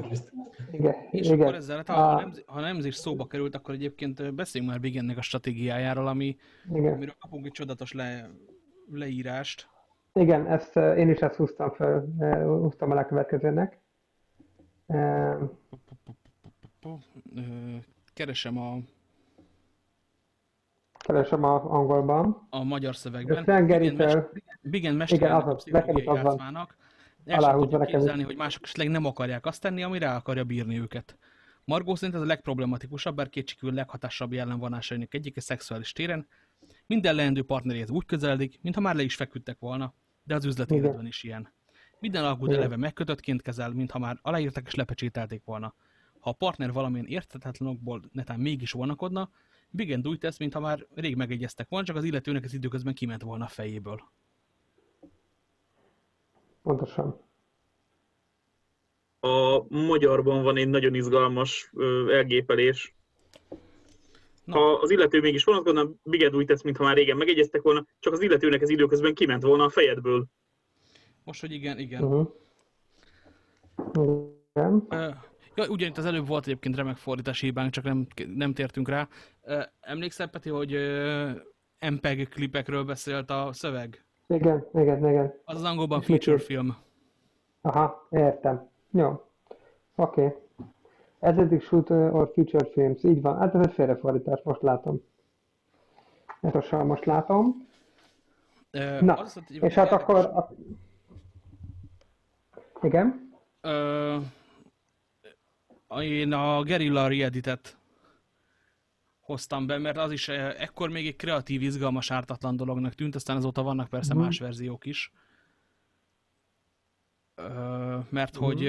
Igen. És igen. akkor ezzel, hát, ha, nem, ha nemzés szóba került, akkor egyébként beszéljünk már Bigennek a stratégiájáról, ami, igen. amiről kapunk egy csodatos le, leírást. Igen, ezt én is ezt húztam fel, húztam el a következőnek. Keresem a Keresem a angolban. A magyar szövegben. Bigen, Bigen mesternek a pszichológiai játszmának. El sem tudjuk képzelni, hogy mások esetleg nem akarják azt tenni, ami rá akarja bírni őket. Margó szerint ez a legproblematikusabb, bár kétségül leghatásabb jellemvonásainak egyik a szexuális téren. Minden leendő partneréhez úgy közeledik, mintha már le is feküdtek volna, de az üzleti életben is ilyen. Minden alkut eleve megkötöttként kezel, mintha már aláírtak és lepecsételték volna. Ha a partner valamilyen érthetetlen okból netán mégis vonakodna, Big úgy tesz, mintha már rég megegyeztek volna, csak az illetőnek az időközben kiment volna a fejéből. Pontosan. A magyarban van egy nagyon izgalmas elgépelés. Na. Ha az illető mégis vonatkozna, Biged úgy tesz, mintha már régen megegyeztek volna, csak az illetőnek ez időközben kiment volna a fejedből. Most, hogy igen, igen. Uh-huh. Igen. Ja, ugyanitt az előbb volt egyébként remek fordítási hibánk, csak nem, nem tértünk rá. Emlékszel, Peti, hogy MPEG klipekről beszélt a szöveg? Igen, igen, igen. Az az angolban feature film. Aha, értem. Jó. Oké. Okay. Aesthetic shoot or feature films. Így van. Hát ez egy félrefordítás, most látom. Ez a most látom. Uh, Na, az, és hát akkor... A... Igen? Uh, én a Guerrilla Reeditet hoztam be, mert az is ekkor még egy kreatív, izgalmas, ártatlan dolognak tűnt, aztán azóta vannak persze uh-huh. más verziók is. Uh, mert uh-huh. hogy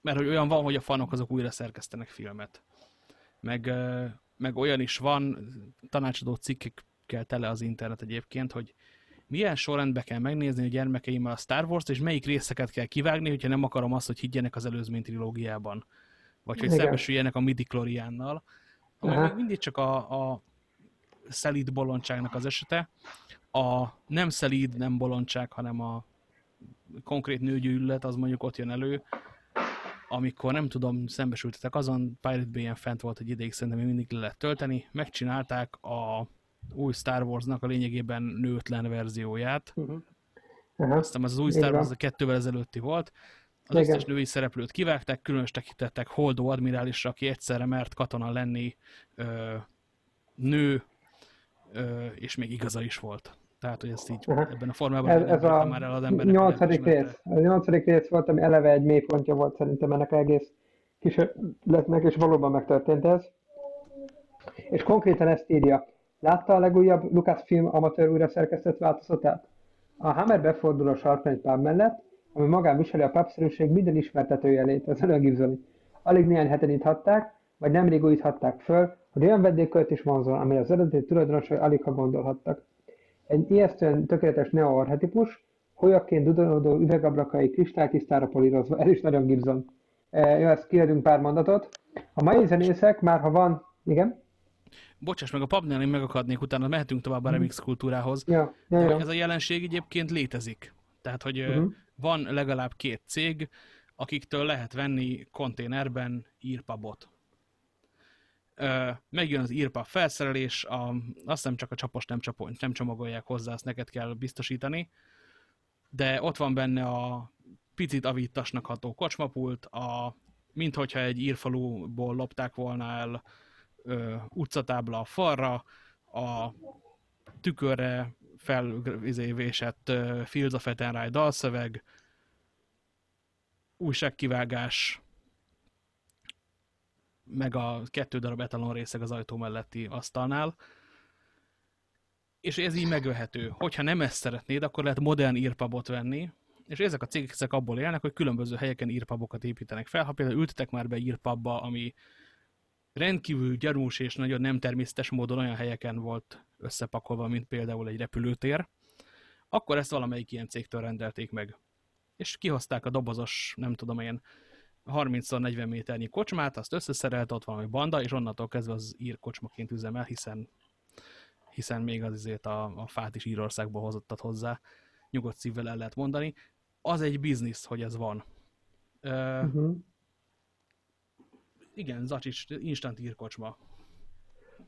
mert hogy olyan van, hogy a fanok azok újra szerkesztenek filmet. Meg, meg olyan is van, tanácsadó cikkekkel tele az internet egyébként, hogy milyen sorrendben kell megnézni a gyermekeimmel a Star Wars-t, és melyik részeket kell kivágni, hogyha nem akarom azt, hogy higgyenek az előzmény trilógiában. Vagy hogy Igen. szembesüljenek a midi kloriánnal. Ami még mindig csak a, a szelíd bolondságnak az esete. A nem szelíd, nem bolondság, hanem a konkrét nőgyűlölet, az mondjuk ott jön elő, amikor nem tudom, szembesültetek azon, Pirate Bay-en fent volt egy ideig, szerintem még mindig le lehet tölteni, megcsinálták a új Star Wars-nak a lényegében nőtlen verzióját. Uh-huh. Uh-huh. Aztán az, az új Star Wars a kettővel ezelőtti volt. Az Igen. összes női szereplőt kivágták, különös tekintettek Holdo admirálisra, aki egyszerre mert katona lenni, ö, nő, ö, és még igaza is volt. Tehát, hogy ezt így uh-huh. ebben a formában ez, ez a már el az embernek. Nyolcadik rész. A nyolcadik rész volt, ami eleve egy mélypontja volt szerintem ennek egész kísérletnek, és valóban megtörtént ez. És konkrétan ezt írja. Látta a legújabb Lucasfilm amatőr újra szerkesztett változatát? A Hammer befordul a sarkany pár mellett, ami magán viseli a papszerűség minden ismertető jelét, az Ellen Gibsoni. Alig néhány heten íthatták, vagy nemrég újíthatták föl, hogy olyan vendégkölt is vonzol, amely az eredeti tulajdonosai alig ha gondolhattak. Egy ijesztően tökéletes neo-arhetipus, holyakként dudonódó üvegablakai kristálytisztára polírozva, ez is nagyon Gibson. E, jó, ezt kiadunk pár mondatot. A mai zenészek már ha van, igen? Bocsáss meg, a pubnél én megakadnék, utána mehetünk tovább a remix kultúrához. Ja, ja, ja. Ez a jelenség egyébként létezik. Tehát, hogy uh-huh. van legalább két cég, akiktől lehet venni konténerben írpabot megjön az írpa felszerelés, a, azt nem csak a csapos nem, csapon, nem csomagolják hozzá, azt neked kell biztosítani, de ott van benne a picit avittasnak ható kocsmapult, a, mint hogyha egy írfaluból lopták volna el ö, utcatábla a falra, a tükörre felvésett Fields of Eternal dalszöveg, újságkivágás, meg a kettő darab etalon részeg az ajtó melletti asztalnál, és ez így megölhető. Hogyha nem ezt szeretnéd, akkor lehet modern írpabot venni, és ezek a cégek ezek abból élnek, hogy különböző helyeken írpabokat építenek fel. Ha például ültetek már be írpabba, ami rendkívül gyarús és nagyon nem természetes módon olyan helyeken volt összepakolva, mint például egy repülőtér, akkor ezt valamelyik ilyen cégtől rendelték meg. És kihozták a dobozos, nem tudom én, 30-40 méternyi kocsmát, azt összeszerelt, ott valami banda, és onnantól kezdve az ír kocsmaként üzemel, hiszen, hiszen még az azért a, a fát is Írországból hozottat hozzá, nyugodt szívvel el lehet mondani. Az egy biznisz, hogy ez van. Uh, uh-huh. Igen, Zacsics, instant írkocsma.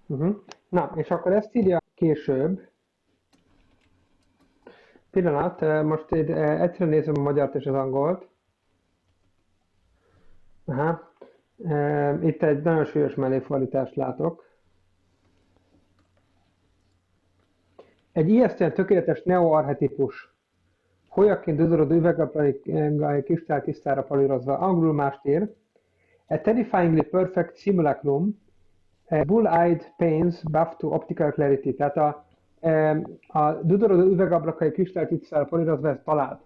Uh-huh. Na, és akkor ezt írja később. Pillanat, most én egyszerűen nézem a magyart és az angolt. Aha. Itt egy nagyon súlyos melléfordítást látok. Egy ijesztően tökéletes neoarhetipus. Holyaként dudorodó üvegaplai kristály tisztára palírozva, angolul mást ír. A terrifyingly perfect simulacrum, a bull-eyed pains buff to optical clarity. Tehát a, a dudorodó üvegablakai kristály tisztára palírozva ez talált.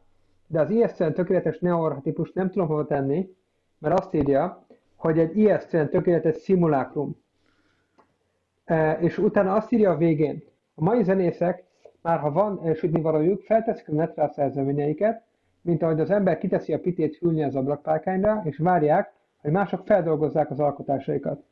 De az ijesztően tökéletes neoarhetipus nem tudom hova tenni, mert azt írja, hogy egy ijesztően tökéletes szimulákrum. E, és utána azt írja a végén, a mai zenészek, már ha van sütni valójuk, felteszik a netre a szerzeményeiket, mint ahogy az ember kiteszi a pitét hűlni az ablakpálkányra, és várják, hogy mások feldolgozzák az alkotásaikat.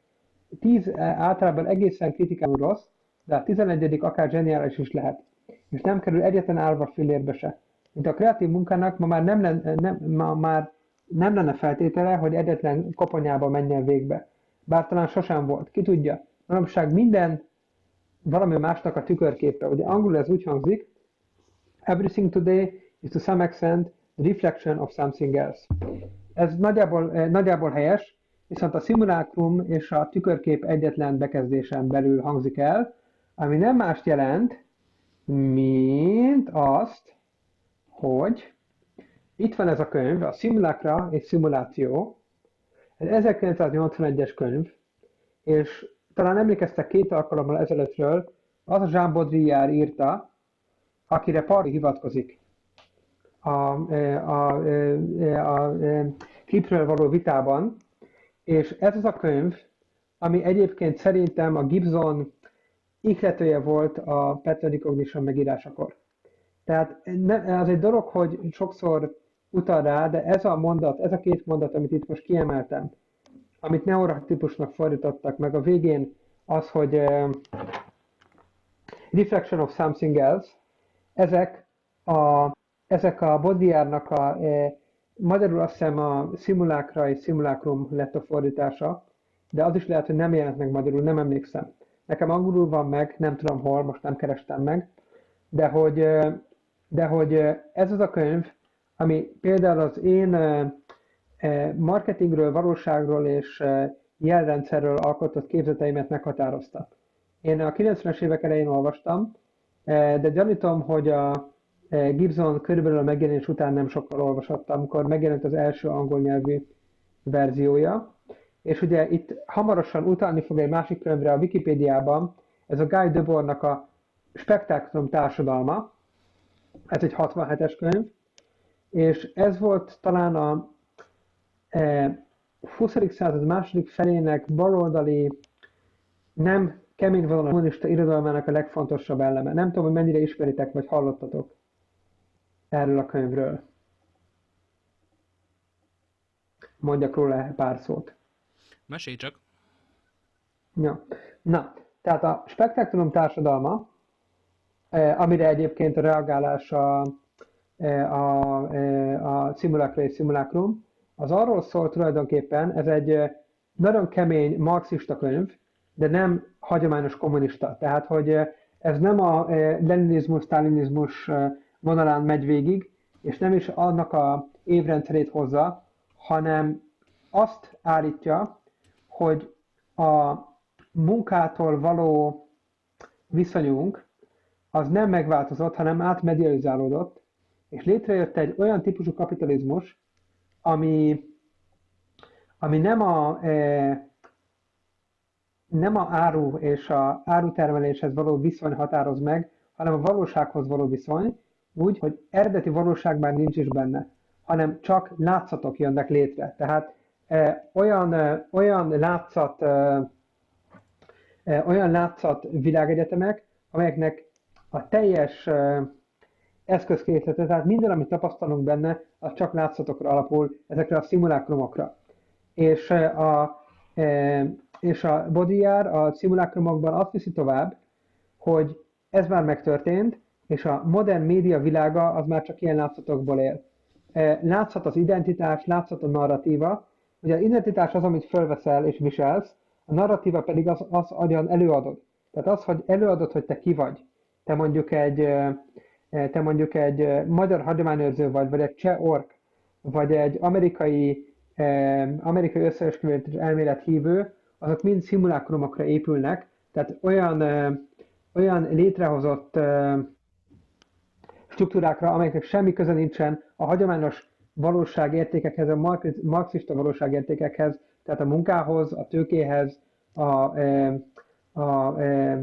Tíz e, általában egészen kritikálul rossz, de a tizenegyedik akár zseniális is lehet, és nem kerül egyetlen állva fillérbe se. Mint a kreatív munkának ma már nem, nem ma már nem lenne feltétele, hogy egyetlen koponyába menjen végbe. Bár talán sosem volt. Ki tudja. Manapság minden valami másnak a tükörképe. Ugye angolul ez úgy hangzik, everything today is to some extent the reflection of something else. Ez nagyjából, eh, nagyjából helyes, viszont a szimulákrum és a tükörkép egyetlen bekezdésen belül hangzik el, ami nem mást jelent, mint azt, hogy itt van ez a könyv, a Simulacra és Szimuláció, ez 1981-es könyv, és talán emlékeztek két alkalommal ezelőttről, az a Jean Baudrillard írta, akire Pari hivatkozik a, a, a, a, a klipről való vitában, és ez az a könyv, ami egyébként szerintem a Gibson ihletője volt a Pattern Recognition megírásakor. Tehát az egy dolog, hogy sokszor utal rá, de ez a mondat, ez a két mondat, amit itt most kiemeltem, amit neurotípusnak fordítottak, meg a végén az, hogy uh, reflection of something else, ezek a, ezek a Baudrillardnak a, uh, magyarul azt hiszem a szimulákra és szimulákrum lett a fordítása, de az is lehet, hogy nem jelent meg magyarul, nem emlékszem. Nekem angolul van meg, nem tudom hol, most nem kerestem meg, de hogy, de hogy ez az a könyv, ami például az én marketingről, valóságról és jelrendszerről alkotott képzeteimet meghatározta. Én a 90-es évek elején olvastam, de gyanítom, hogy a Gibson körülbelül a megjelenés után nem sokkal olvasottam, amikor megjelent az első angol nyelvű verziója. És ugye itt hamarosan utalni fog egy másik könyvre a Wikipédiában, ez a Guy Debordnak a Spektákulum társadalma, ez egy 67-es könyv, és ez volt talán a e, 20. század második felének baloldali, nem kemény vonalú kommunista irodalmának a legfontosabb eleme. Nem tudom, hogy mennyire ismeritek, vagy hallottatok erről a könyvről. Mondjak róla pár szót. Mesélj csak. Ja. Na, tehát a spektákulum társadalma, e, amire egyébként a reagálás a, e, a, e, a szimulakra és szimulákrum, az arról szól tulajdonképpen, ez egy nagyon kemény marxista könyv, de nem hagyományos kommunista. Tehát, hogy ez nem a leninizmus, stalinizmus vonalán megy végig, és nem is annak a évrendszerét hozza, hanem azt állítja, hogy a munkától való viszonyunk az nem megváltozott, hanem átmedializálódott, és létrejött egy olyan típusú kapitalizmus, ami, ami nem a, e, nem a áru és a árutermeléshez való viszony határoz meg, hanem a valósághoz való viszony, úgy, hogy eredeti valóság már nincs is benne, hanem csak látszatok jönnek létre. Tehát e, olyan, e, olyan látszat e, e, olyan látszat világegyetemek, amelyeknek a teljes e, eszközkészlete, tehát minden, amit tapasztalunk benne, az csak látszatokra alapul, ezekre a szimulákrumokra. És e, a, e, és a Baudrillard a szimulákrumokban azt viszi tovább, hogy ez már megtörtént, és a modern média világa az már csak ilyen látszatokból él. E, látszat az identitás, látszat a narratíva. Ugye az identitás az, amit fölveszel és viselsz, a narratíva pedig az, az ahogyan előadod. Tehát az, hogy előadod, hogy te ki vagy. Te mondjuk egy, e, e, te mondjuk egy magyar hagyományőrző vagy, vagy egy cseh ork, vagy egy amerikai, amerikai összeesküvés elmélet hívő, azok mind szimulákrumokra épülnek, tehát olyan, olyan létrehozott struktúrákra, amelyeknek semmi köze nincsen a hagyományos valóságértékekhez, a marxista valóságértékekhez, tehát a munkához, a tőkéhez, a, e, a, e,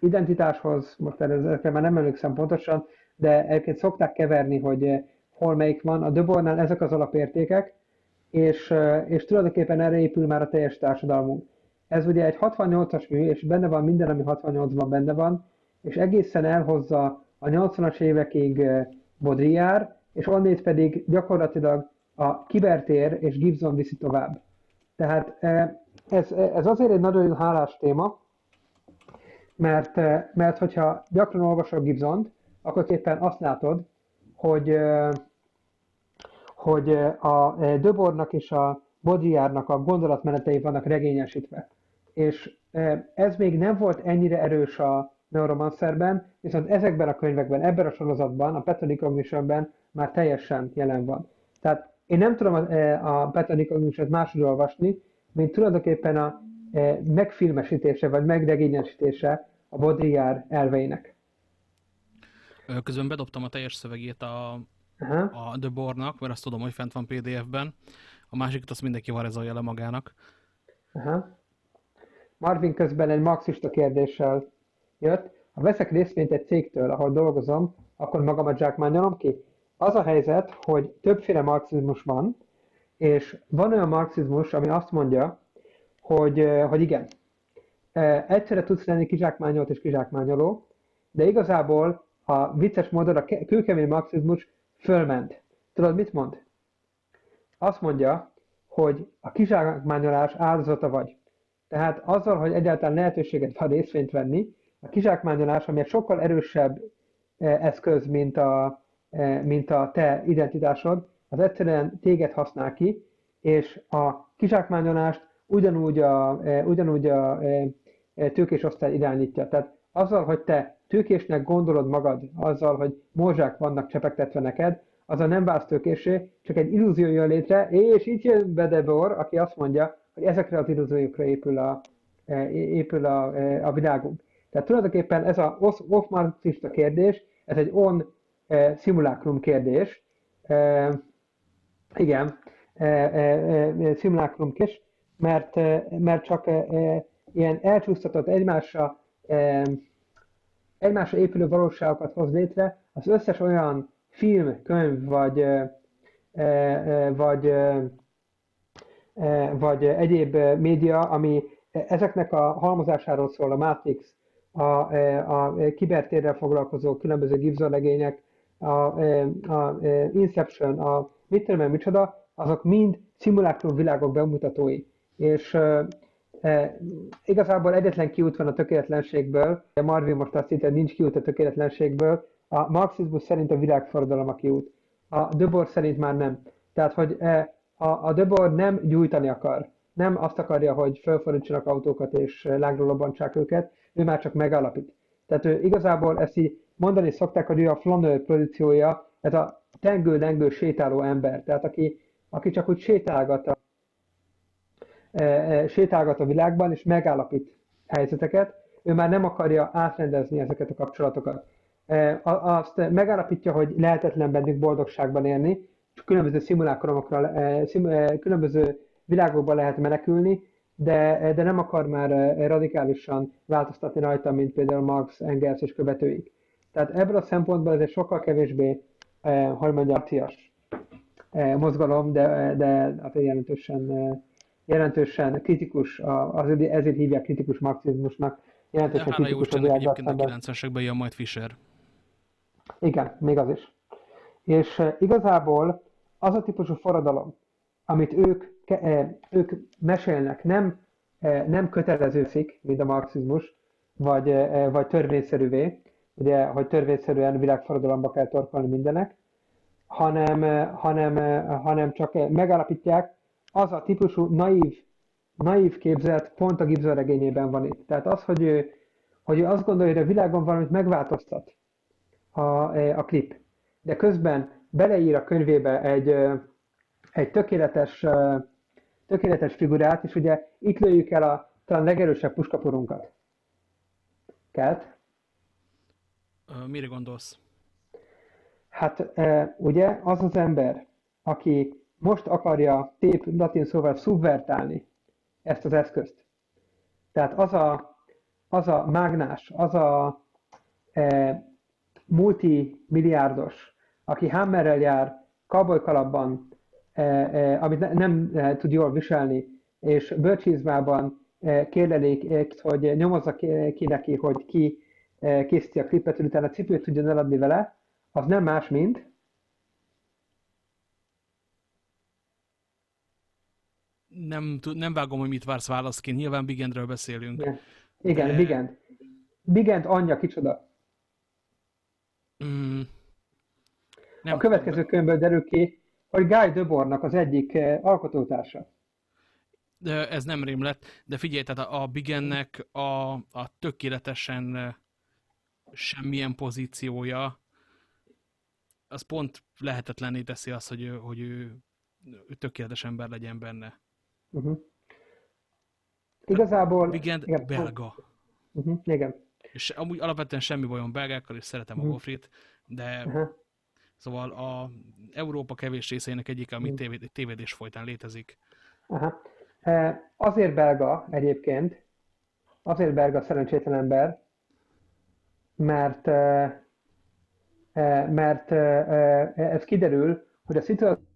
identitáshoz, most ezekre már nem emlékszem pontosan, de egyébként szokták keverni, hogy e, hol melyik van. A Döbornál ezek az alapértékek, és, és tulajdonképpen erre épül már a teljes társadalmunk. Ez ugye egy 68-as mű, és benne van minden, ami 68-ban benne van, és egészen elhozza a 80-as évekig Baudrillard, és onnét pedig gyakorlatilag a kibertér és Gibson viszi tovább. Tehát eh, ez, ez azért egy nagyon hálás téma, mert, mert hogyha gyakran olvasol Gibson-t, akkor éppen azt látod, hogy, hogy a Döbornak és a Baudrillardnak a gondolatmenetei vannak regényesítve. És ez még nem volt ennyire erős a Neuromancerben, viszont ezekben a könyvekben, ebben a sorozatban, a Pattern Recognitionben már teljesen jelen van. Tehát én nem tudom a, a Pattern Recognition-t máshogy olvasni, mint tulajdonképpen a megfilmesítése vagy megregényesítése a Baudrillard elveinek. Közben bedobtam a teljes szövegét a, Aha. a The Bornak, mert azt tudom, hogy fent van PDF-ben. A másikat azt mindenki varezolja le magának. Aha. Marvin közben egy marxista kérdéssel jött. Ha veszek részvényt egy cégtől, ahol dolgozom, akkor magamat zsákmányolom ki? Az a helyzet, hogy többféle marxizmus van, és van olyan marxizmus, ami azt mondja, hogy, hogy igen, egyszerre tudsz lenni kizsákmányolt és kizsákmányoló, de igazából a vicces módon a kőkemény marxizmus fölment. Tudod, mit mond? Azt mondja, hogy a kizsákmányolás áldozata vagy. Tehát azzal, hogy egyáltalán lehetőséget van részvényt venni, a kizsákmányolás, ami egy sokkal erősebb eszköz, mint a, mint a te identitásod, az egyszerűen téged használ ki, és a kizsákmányolást ugyanúgy a, ugyanúgy a tőkés osztály irányítja. Tehát azzal, hogy te tőkésnek gondolod magad, azzal, hogy morzsák vannak csepegtetve neked, az a nem válsz tőkésé, csak egy illúzió jön létre, és itt jön Bedebor, aki azt mondja, hogy ezekre az illúziókra épül a, épül a, a világunk. Tehát tulajdonképpen ez a off-marxista kérdés, ez egy on szimulákrum kérdés. Igen, szimulákrum kérdés, mert, mert csak ilyen elcsúsztatott egymásra, egymásra épülő valóságokat hoz létre, az összes olyan film, könyv, vagy, vagy, vagy egyéb média, ami ezeknek a halmozásáról szól, a Matrix, a, a kibertérrel foglalkozó különböző Gibson legények, a, a Inception, a mit tudom micsoda, azok mind szimulákrum világok bemutatói. És E, igazából egyetlen kiút van a tökéletlenségből, Marvin most azt hitte, hogy nincs kiút a tökéletlenségből, a marxizmus szerint a világforradalom a kiút. A Debor szerint már nem. Tehát, hogy e, a, a Debor nem gyújtani akar. Nem azt akarja, hogy felfordítsanak autókat és lágról lobbantsák őket, ő már csak megállapít. Tehát ő igazából ezt így mondani szokták, hogy ő a flanőr produkciója, ez a tengő-dengő sétáló ember, tehát aki, aki csak úgy sétálgat a E, e, sétálgat a világban, és megállapít helyzeteket, ő már nem akarja átrendezni ezeket a kapcsolatokat. E, azt megállapítja, hogy lehetetlen bennük boldogságban élni, különböző szimulákromokra, különböző világokban lehet menekülni, de, de nem akar már radikálisan változtatni rajta, mint például Marx, Engels és követőik. Tehát ebből a szempontból ez egy sokkal kevésbé, hogy mondjam, mozgalom, de, de hát jelentősen jelentősen kritikus, az, ezért hívják kritikus marxizmusnak, jelentősen De kritikus a egyébként a 90-esekben jön majd Fischer. Igen, még az is. És eh, igazából az a típusú forradalom, amit ők, eh, ők mesélnek, nem, nem kötelezőszik, mint a marxizmus, vagy, vagy törvényszerűvé, ugye, hogy törvényszerűen világforradalomba kell torkolni mindenek, hanem, hanem, hanem csak megállapítják, az a típusú naív, naív képzet pont a Gibson regényében van itt. Tehát az, hogy ő, hogy ő azt gondolja, hogy a világon valamit megváltoztat a, a klip, de közben beleír a könyvébe egy, egy tökéletes, tökéletes figurát, és ugye itt lőjük el a talán legerősebb puskaporunkat. Kelt? Mire gondolsz? Hát ugye az az ember, aki most akarja szép latin szóval szubvertálni ezt az eszközt. Tehát az a, az a mágnás, az a e, multimilliárdos, aki hammerrel jár, kalapban, e, amit ne, nem e, tud jól viselni, és bölcsizmában e, kérdelik, e, hogy nyomozza ki, ki neki, hogy ki e, készíti a klipet, hogy utána cipőt tudjon eladni vele, az nem más, mint nem, nem vágom, hogy mit vársz válaszként. Nyilván Bigendről beszélünk. Igen, Igen de... Bigend. Bigend anyja kicsoda. Mm, nem a következő könyvből derül ki, hogy Guy Debordnak az egyik alkotótársa. De ez nem rém lett, de figyelj, tehát a Bigennek a, a tökéletesen semmilyen pozíciója, az pont lehetetlenné teszi azt, hogy, hogy ő, ő tökéletes ember legyen benne. Uh-huh. Igazából... Bigend igen, belga. Uh-huh, igen. És amúgy alapvetően semmi bajom belgákkal, és szeretem uh-huh. a Wolfrit, de uh-huh. Szóval a Európa kevés részeinek egyik, ami uh-huh. tévedés folytán létezik. Aha. Azért belga egyébként, azért belga szerencsétlen ember, mert, mert ez kiderül, hogy a szituációban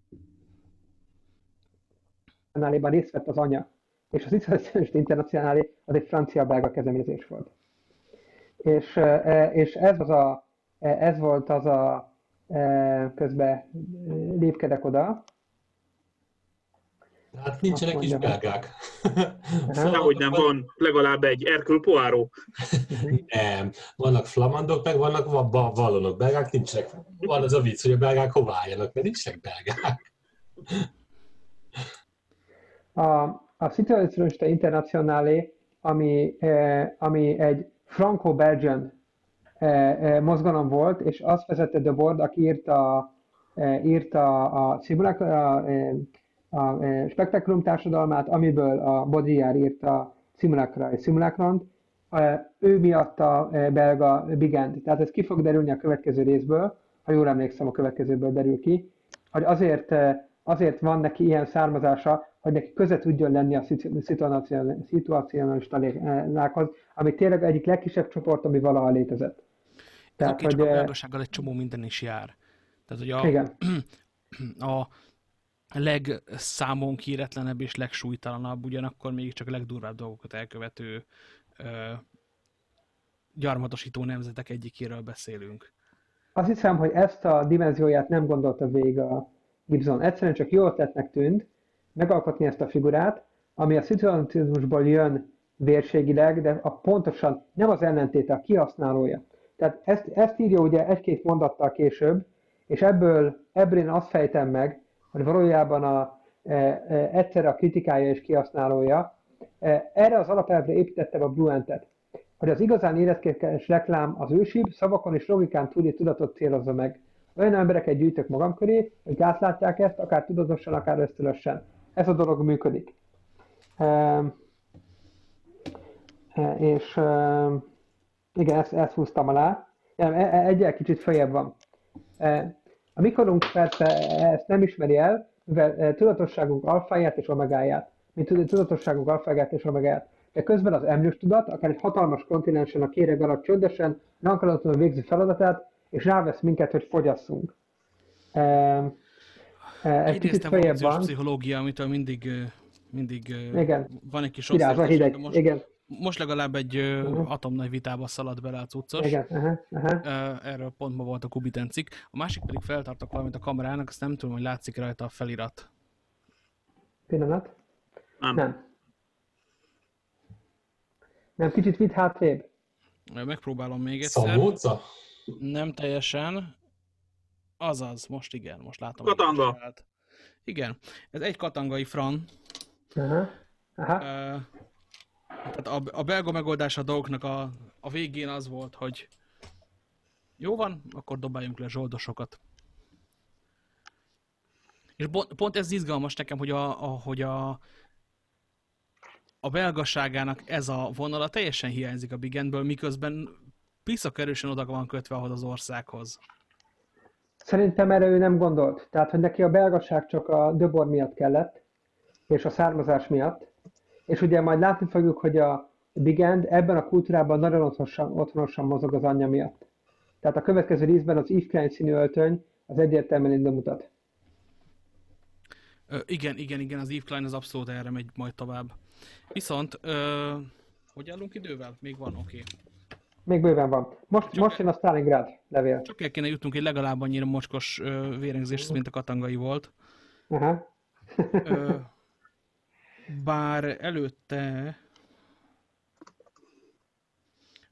részt vett az anya, és a szituációs internacionálé az egy francia-belga kezdeményezés volt. És, és ez, az a, ez volt az a közben lépkedek oda, Hát nincsenek is belgák. Nehogy nem van legalább egy Erkül Poáró. Nem, vannak flamandok, meg vannak vallonok. Belgák nincsenek. Van az a vicc, hogy a belgák hova álljanak, mert nincsenek belgák. A, a Situationista Internationale, ami, eh, ami egy franco-belgian mozgalom volt, és azt vezette de Bord, aki írta, írta a, a, a a e, spektakulum társadalmát, amiből a Baudrillard írta Simulacra és Simulakrant, ő miatt a belga Bigend. Tehát ez ki fog derülni a következő részből, ha jól emlékszem, a következőből derül ki, hogy azért, azért van neki ilyen származása, hogy neki köze tudjon lenni a szituacionalistákhoz, ami tényleg egyik legkisebb csoport, ami valaha létezett. Tehát, Oké, hogy, csak a belgasággal egy csomó minden is jár. Tehát, hogy a, igen. *clears throat* a, legszámon kéretlenebb és legsúlytalanabb, ugyanakkor még csak a legdurvább dolgokat elkövető ö, gyarmatosító nemzetek egyikéről beszélünk. Azt hiszem, hogy ezt a dimenzióját nem gondolta végig a Gibson. Egyszerűen csak jó ötletnek tűnt megalkotni ezt a figurát, ami a szituacionizmusból jön vérségileg, de a pontosan nem az ellentéte, a kihasználója. Tehát ezt, ezt írja ugye egy-két mondattal később, és ebből, ebből én azt fejtem meg, hogy valójában a, e, e, egyszerre a kritikája és kihasználója. E, erre az alapelvre építettem a Bluentet, hogy az igazán életképes reklám az ősibb, szavakon és logikán túli tudatot célozza meg. Olyan embereket gyűjtök magam köré, hogy átlátják ezt, akár tudatosan, akár ösztönösen. Ez a dolog működik. E, e, és e, igen, ezt, ezt húztam alá. E, e, egyel kicsit följebb van. E, a mikorunk persze ezt nem ismeri el, mivel tudatosságunk alfáját és omegáját, mint tudatosságunk alfáját és omegáját. De közben az emlős tudat, akár egy hatalmas kontinensen a kéreg alatt csöndesen, lankalatlanul végzi feladatát, és rávesz minket, hogy fogyasszunk. Egy kicsit feljebb van. pszichológia, amitől mindig, mindig igen. van egy kis hideg. Most, igen most legalább egy uh-huh. atomnagy vitába szaladt bele a cuccos. Igen, uh-huh. Uh-huh. Erről pont ma volt a Kubitencik. A másik pedig feltartok valamit a kamerának, azt nem tudom, hogy látszik rajta a felirat. Pillanat. Nem. Nem, nem kicsit vitt hátrébb. Megpróbálom még egyszer. Szamóca? Nem teljesen. Azaz, most igen, most látom. Katanga. Igen, ez egy katangai fran. Aha. Aha. Uh, tehát a, a belga megoldás a dolgoknak a, a végén az volt, hogy jó van, akkor dobáljunk le zsoldosokat. És pont ez izgalmas nekem, hogy a, a, hogy a, a belgaságának ez a vonala teljesen hiányzik a Bigenből, miközben piszak erősen oda van kötve ahhoz az országhoz. Szerintem erre ő nem gondolt. Tehát, hogy neki a belgaság csak a Döbor miatt kellett, és a származás miatt, és ugye majd látni fogjuk, hogy a Big End ebben a kultúrában nagyon otthonosan, otthonosan mozog az anyja miatt. Tehát a következő részben az Yves Klein színű öltöny az egyértelműen ide mutat. Ö, igen, igen, igen, az Yves Klein az abszolút erre megy majd tovább. Viszont, ö, hogy állunk idővel? Még van, oké. Okay. Még bőven van. Most, csak most jön a Stalingrad levél. Csak el kéne jutnunk egy legalább annyira mocskos vérengzés, mint a katangai volt. Aha. ö, *laughs* bár előtte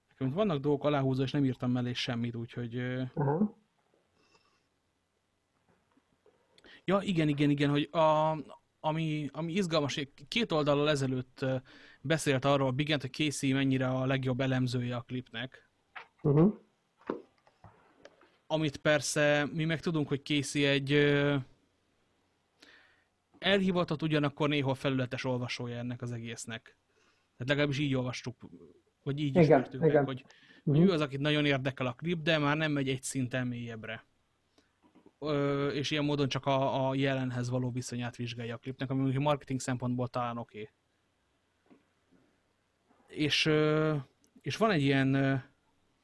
nekem vannak dolgok aláhúzva, és nem írtam mellé semmit, úgyhogy... Uh -huh. Ja, igen, igen, igen, hogy a, ami, ami izgalmas, két oldallal ezelőtt beszélt arról Bigent, hogy Casey mennyire a legjobb elemzője a klipnek. Uh-huh. Amit persze mi meg tudunk, hogy Casey egy elhivatott, ugyanakkor néha felületes olvasója ennek az egésznek. Tehát legalábbis így olvastuk, vagy így igen, ismertük igen. meg, hogy, hogy ő az, akit nagyon érdekel a klip, de már nem megy egy szinten mélyebbre és ilyen módon csak a, a jelenhez való viszonyát vizsgálja a klipnek, ami marketing szempontból talán oké. Okay. És, és van egy ilyen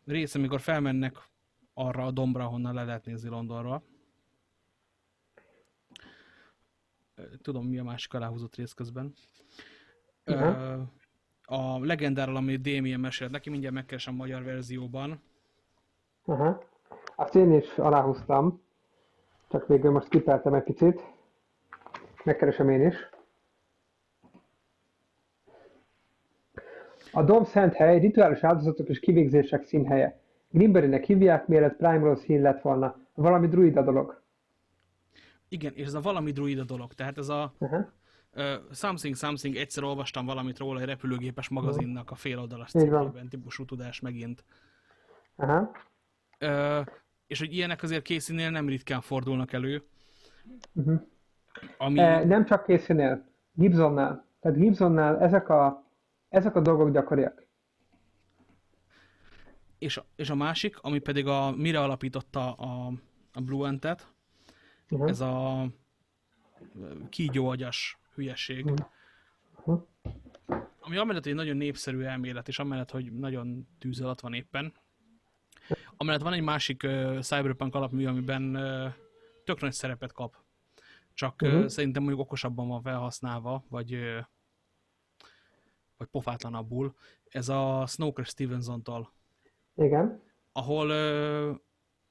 rész, amikor felmennek arra a dombra, honnan le lehet nézni Londonra. Tudom, mi a másik aláhúzott rész közben. Uh. A legendárral, amit Damien mesélt neki, mindjárt megkeresem a magyar verzióban. Uh -huh. Azt én is aláhúztam. Csak végül most kipeltem egy picit. Megkeresem én is. A Dom Szent Hely rituális áldozatok és kivégzések színhelye. Grimberrynek hívják, mielőtt Primrose Hill lett volna. Valami druida dolog. Igen, és ez a valami druida dolog. Tehát ez a uh-huh. uh, Something Something, egyszer olvastam valamit róla egy repülőgépes magazinnak a féloldalas cikkében, típusú tudás megint. Uh-huh. Uh, és hogy ilyenek azért Casey-nél nem ritkán fordulnak elő. Uh-huh. Ami... E, nem csak Casey-nél, Gibsonnál. Tehát Gibsonnál ezek a, ezek a dolgok gyakoriak. És, és a másik, ami pedig a, mire alapította a, a Blue Ant-et, uh-huh. ez a kígyóagyas hülyeség. Uh-huh. Uh-huh. Ami amellett egy nagyon népszerű elmélet, és amellett, hogy nagyon tűz alatt van éppen, Amellett van egy másik uh, Cyberpunk alapmű, amiben uh, tök nagy szerepet kap. Csak uh-huh. uh, szerintem mondjuk okosabban van felhasználva, vagy, uh, vagy pofátlanabbul. Ez a Snooker Stevenson-tól. Igen. Ahol uh,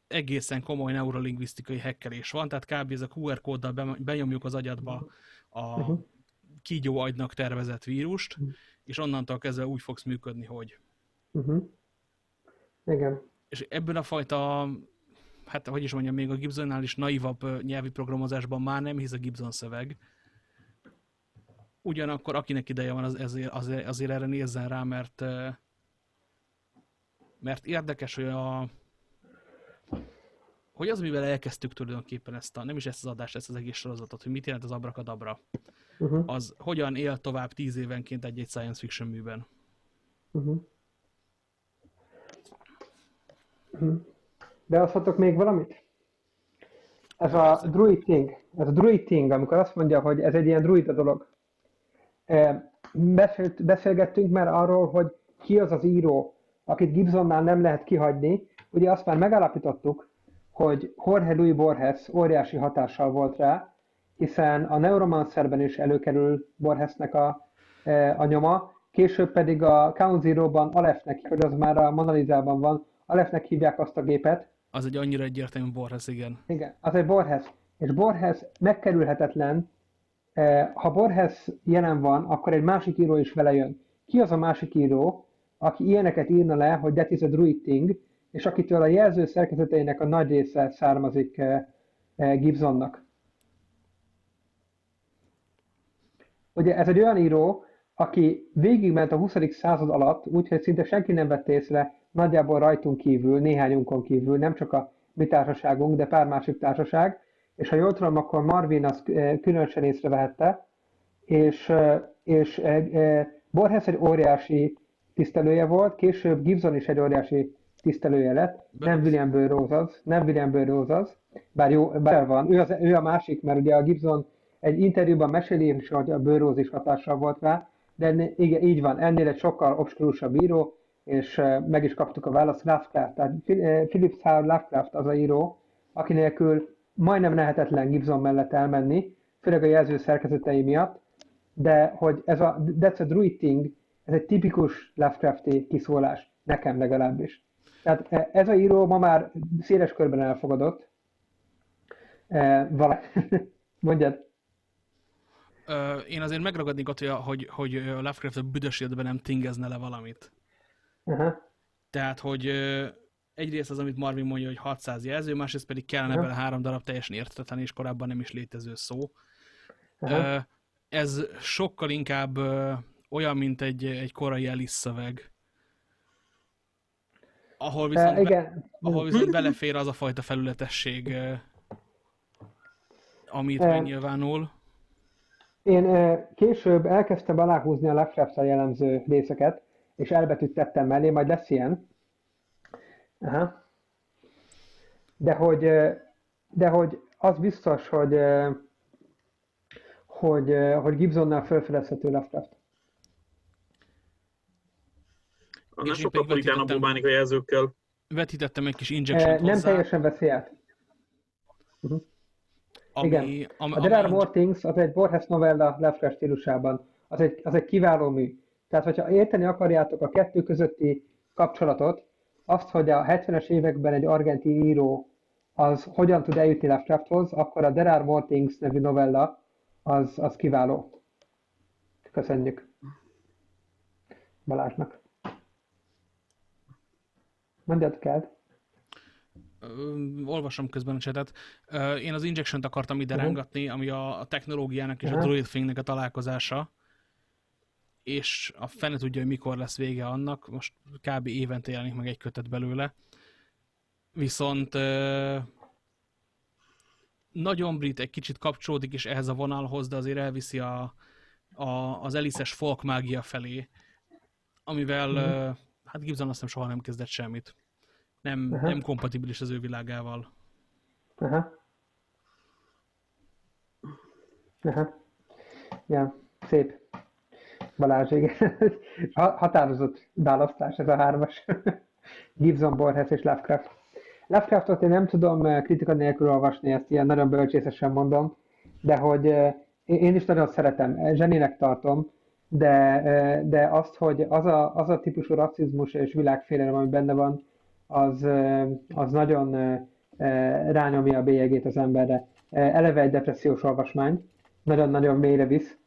egészen komoly neurolingvisztikai hekkelés van, tehát kb. ez a QR kóddal benyomjuk az agyadba a uh-huh. kígyó agynak tervezett vírust, uh-huh. és onnantól kezdve úgy fogsz működni, hogy. Uh-huh. Igen és ebben a fajta, hát hogy is mondjam, még a Gibsonnál is naivabb nyelvi programozásban már nem hisz a Gibson szöveg. Ugyanakkor akinek ideje van, az, azért, azért, azért erre nézzen rá, mert mert érdekes, hogy a hogy az, mivel elkezdtük tulajdonképpen ezt a, nem is ezt az adást, ezt az egész sorozatot, hogy mit jelent az abrakadabra, uh-huh. az hogyan él tovább tíz évenként egy-egy science fiction műben. Uh-huh. Beoszthatok még valamit? Ez a druid thing, ez a druid thing, amikor azt mondja, hogy ez egy ilyen druida dolog. Beszélt, beszélgettünk már arról, hogy ki az az író, akit Gibsonnál nem lehet kihagyni. Ugye azt már megállapítottuk, hogy Jorge Luis Borges óriási hatással volt rá, hiszen a Neuromancerben is előkerül Borgesnek a, a nyoma, később pedig a Count Zero-ban Alefnek, hogy az már a Monalizában van, Alefnek hívják azt a gépet. Az egy annyira egyértelmű Borges, igen. Igen, az egy Borges. És Borges megkerülhetetlen. Eh, ha Borges jelen van, akkor egy másik író is vele jön. Ki az a másik író, aki ilyeneket írna le, hogy that is a druid thing, és akitől a jelző szerkezeteinek a nagy része származik eh, eh, Gibsonnak. Ugye ez egy olyan író, aki végigment a 20. század alatt, úgyhogy szinte senki nem vett észre, nagyjából rajtunk kívül, néhányunkon kívül, nem csak a mi társaságunk, de pár másik társaság, és ha jól tudom, akkor Marvin azt eh, különösen észrevehette, és, és Borges egy óriási tisztelője volt, később Gibson is egy óriási tisztelője lett, nem William Burroughs az, nem William Burroughs az, bár jó, bár van, ő, az, ő a másik, mert ugye a Gibson egy interjúban meséli is, hogy a Burroughs is hatással volt rá, de igen, így van, ennél egy sokkal obskurúsabb író, és meg is kaptuk a választ. Lovecraft. Tehát Philip Howard Lovecraft az a író, aki nélkül majdnem lehetetlen Gibson mellett elmenni, főleg a jelző szerkezetei miatt, de hogy ez a That's a Druid Thing, ez egy tipikus Lovecrafti kiszólás, nekem legalábbis. Tehát ez a író ma már széles körben elfogadott. Vala... *laughs* Mondjad. Én azért megragadnék ott, hogy, hogy Lovecraft a büdös nem tingezne le valamit. Uh-huh. Tehát, hogy egyrészt az, amit Marvin mondja, hogy 600 jelző, másrészt pedig kellene Aha. bele három darab teljesen értetlen és korábban nem is létező szó. Aha. Ez sokkal inkább olyan, mint egy, egy korai Alice szöveg. Ahol viszont, uh, Be, ahol viszont belefér az a fajta felületesség, amit uh, megnyilvánul. Én később elkezdtem aláhúzni a lovecraft jellemző részeket, és elbetűt tettem mellé, majd lesz ilyen. Aha. De hogy, de hogy az biztos, hogy, hogy, hogy Gibsonnál felfedezhető Lovecraft. Annál sokkal politánabbul bánik a jelzőkkel. Vetítettem egy kis injection Nem hozzá. teljesen veszi át. Uh-huh. Ami, Igen. Ami, a There Are More Things az egy Borges novella Lovecraft stílusában. Az egy, az egy kiváló mű. Tehát, hogyha érteni akarjátok a kettő közötti kapcsolatot, azt, hogy a 70-es években egy argentin író az hogyan tud eljutni Lovecrafthoz, akkor a There Are More Things nevű novella az, az kiváló. Köszönjük Balázsnak. Mondjad kell. Olvasom közben a csetet. Én az Injection-t akartam ide uh -huh. rángatni, ami a, technológiának és uh -huh. a droidfingnek a találkozása és a fene tudja, hogy mikor lesz vége annak, most kb. évente jelenik meg egy kötet belőle. Viszont nagyon brit, egy kicsit kapcsolódik is ehhez a vonalhoz, de azért elviszi a, a, az Elises folk mágia felé, amivel mm. Hát Gibson azt nem soha nem kezdett semmit. Nem, uh -huh. nem kompatibilis az ő világával. Aha. Uh -huh. Aha. Ja, szép. Balázs, igen. *laughs* Határozott választás ez a hármas. *laughs* Gibson, Borges és Lovecraft. Lovecraftot én nem tudom eh, kritika nélkül olvasni, ezt ilyen nagyon bölcsészesen mondom, de hogy eh, én is nagyon szeretem, eh, zsenének tartom, de, de azt, hogy az a, az a típusú rasszizmus és világfélelem, ami benne van, az, az nagyon rányomja a bélyegét az emberre. Eleve egy depressziós olvasmány, nagyon-nagyon mélyre visz,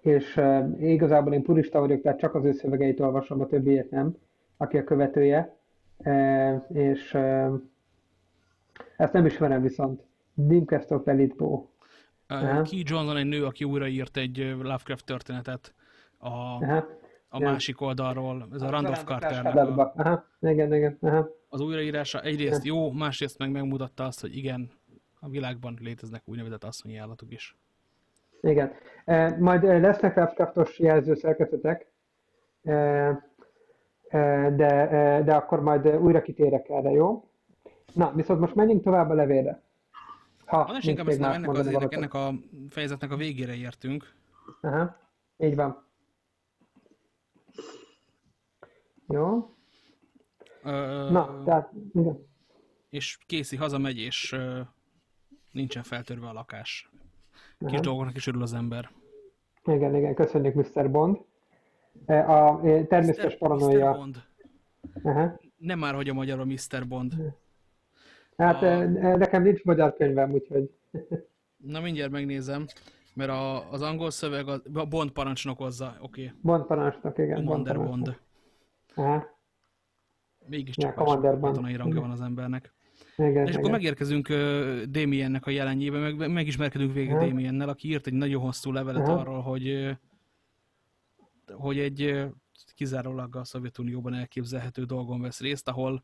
és igazából én purista vagyok, tehát csak az ő szövegeit olvasom, a többiét nem, aki a követője, és ezt nem ismerem viszont. Dimkestok Pelitbó. Key Johnson egy nő, aki újraírt egy Lovecraft történetet a, Aha. a másik oldalról, ez a, a Randolph Carternek a, Aha. Igen, igen. Aha. az újraírása egyrészt jó, másrészt meg megmutatta azt, hogy igen, a világban léteznek úgynevezett asszonyi állatok is. Igen. E, majd lesznek Lovecraftos jelzőszerkezetek, e, e, de, de akkor majd újra kitérek erre, jó? Na, viszont most menjünk tovább a levélre. Ha, ha inkább ezt ennek, az ennek, ennek a fejezetnek a végére értünk. Aha, így van. Jó. Ö, Na, tehát, igen. És Készi hazamegy, és ö, nincsen feltörve a lakás. Kis Aha. dolgoknak is örül az ember. Igen, igen, köszönjük Mr. Bond. E, a e, természetes paranoia. Mr. Bond. Aha. Nem már, hogy a magyar a Mr. Bond. Hát a... E, nekem nincs magyar könyvem, úgyhogy... Na mindjárt megnézem, mert a, az angol szöveg a Bond parancsnok hozza, oké. Okay. Bond parancsnok, igen. Commander Bond. Bond. Aha. Mégiscsak ja, katonai rangja van az embernek. Igen, és igen. akkor megérkezünk uh, Damiennek a jelenjébe, meg megismerkedünk végig uh-huh. Damiennel, aki írt egy nagyon hosszú levelet uh-huh. arról, hogy, hogy egy kizárólag a Szovjetunióban elképzelhető dolgon vesz részt, ahol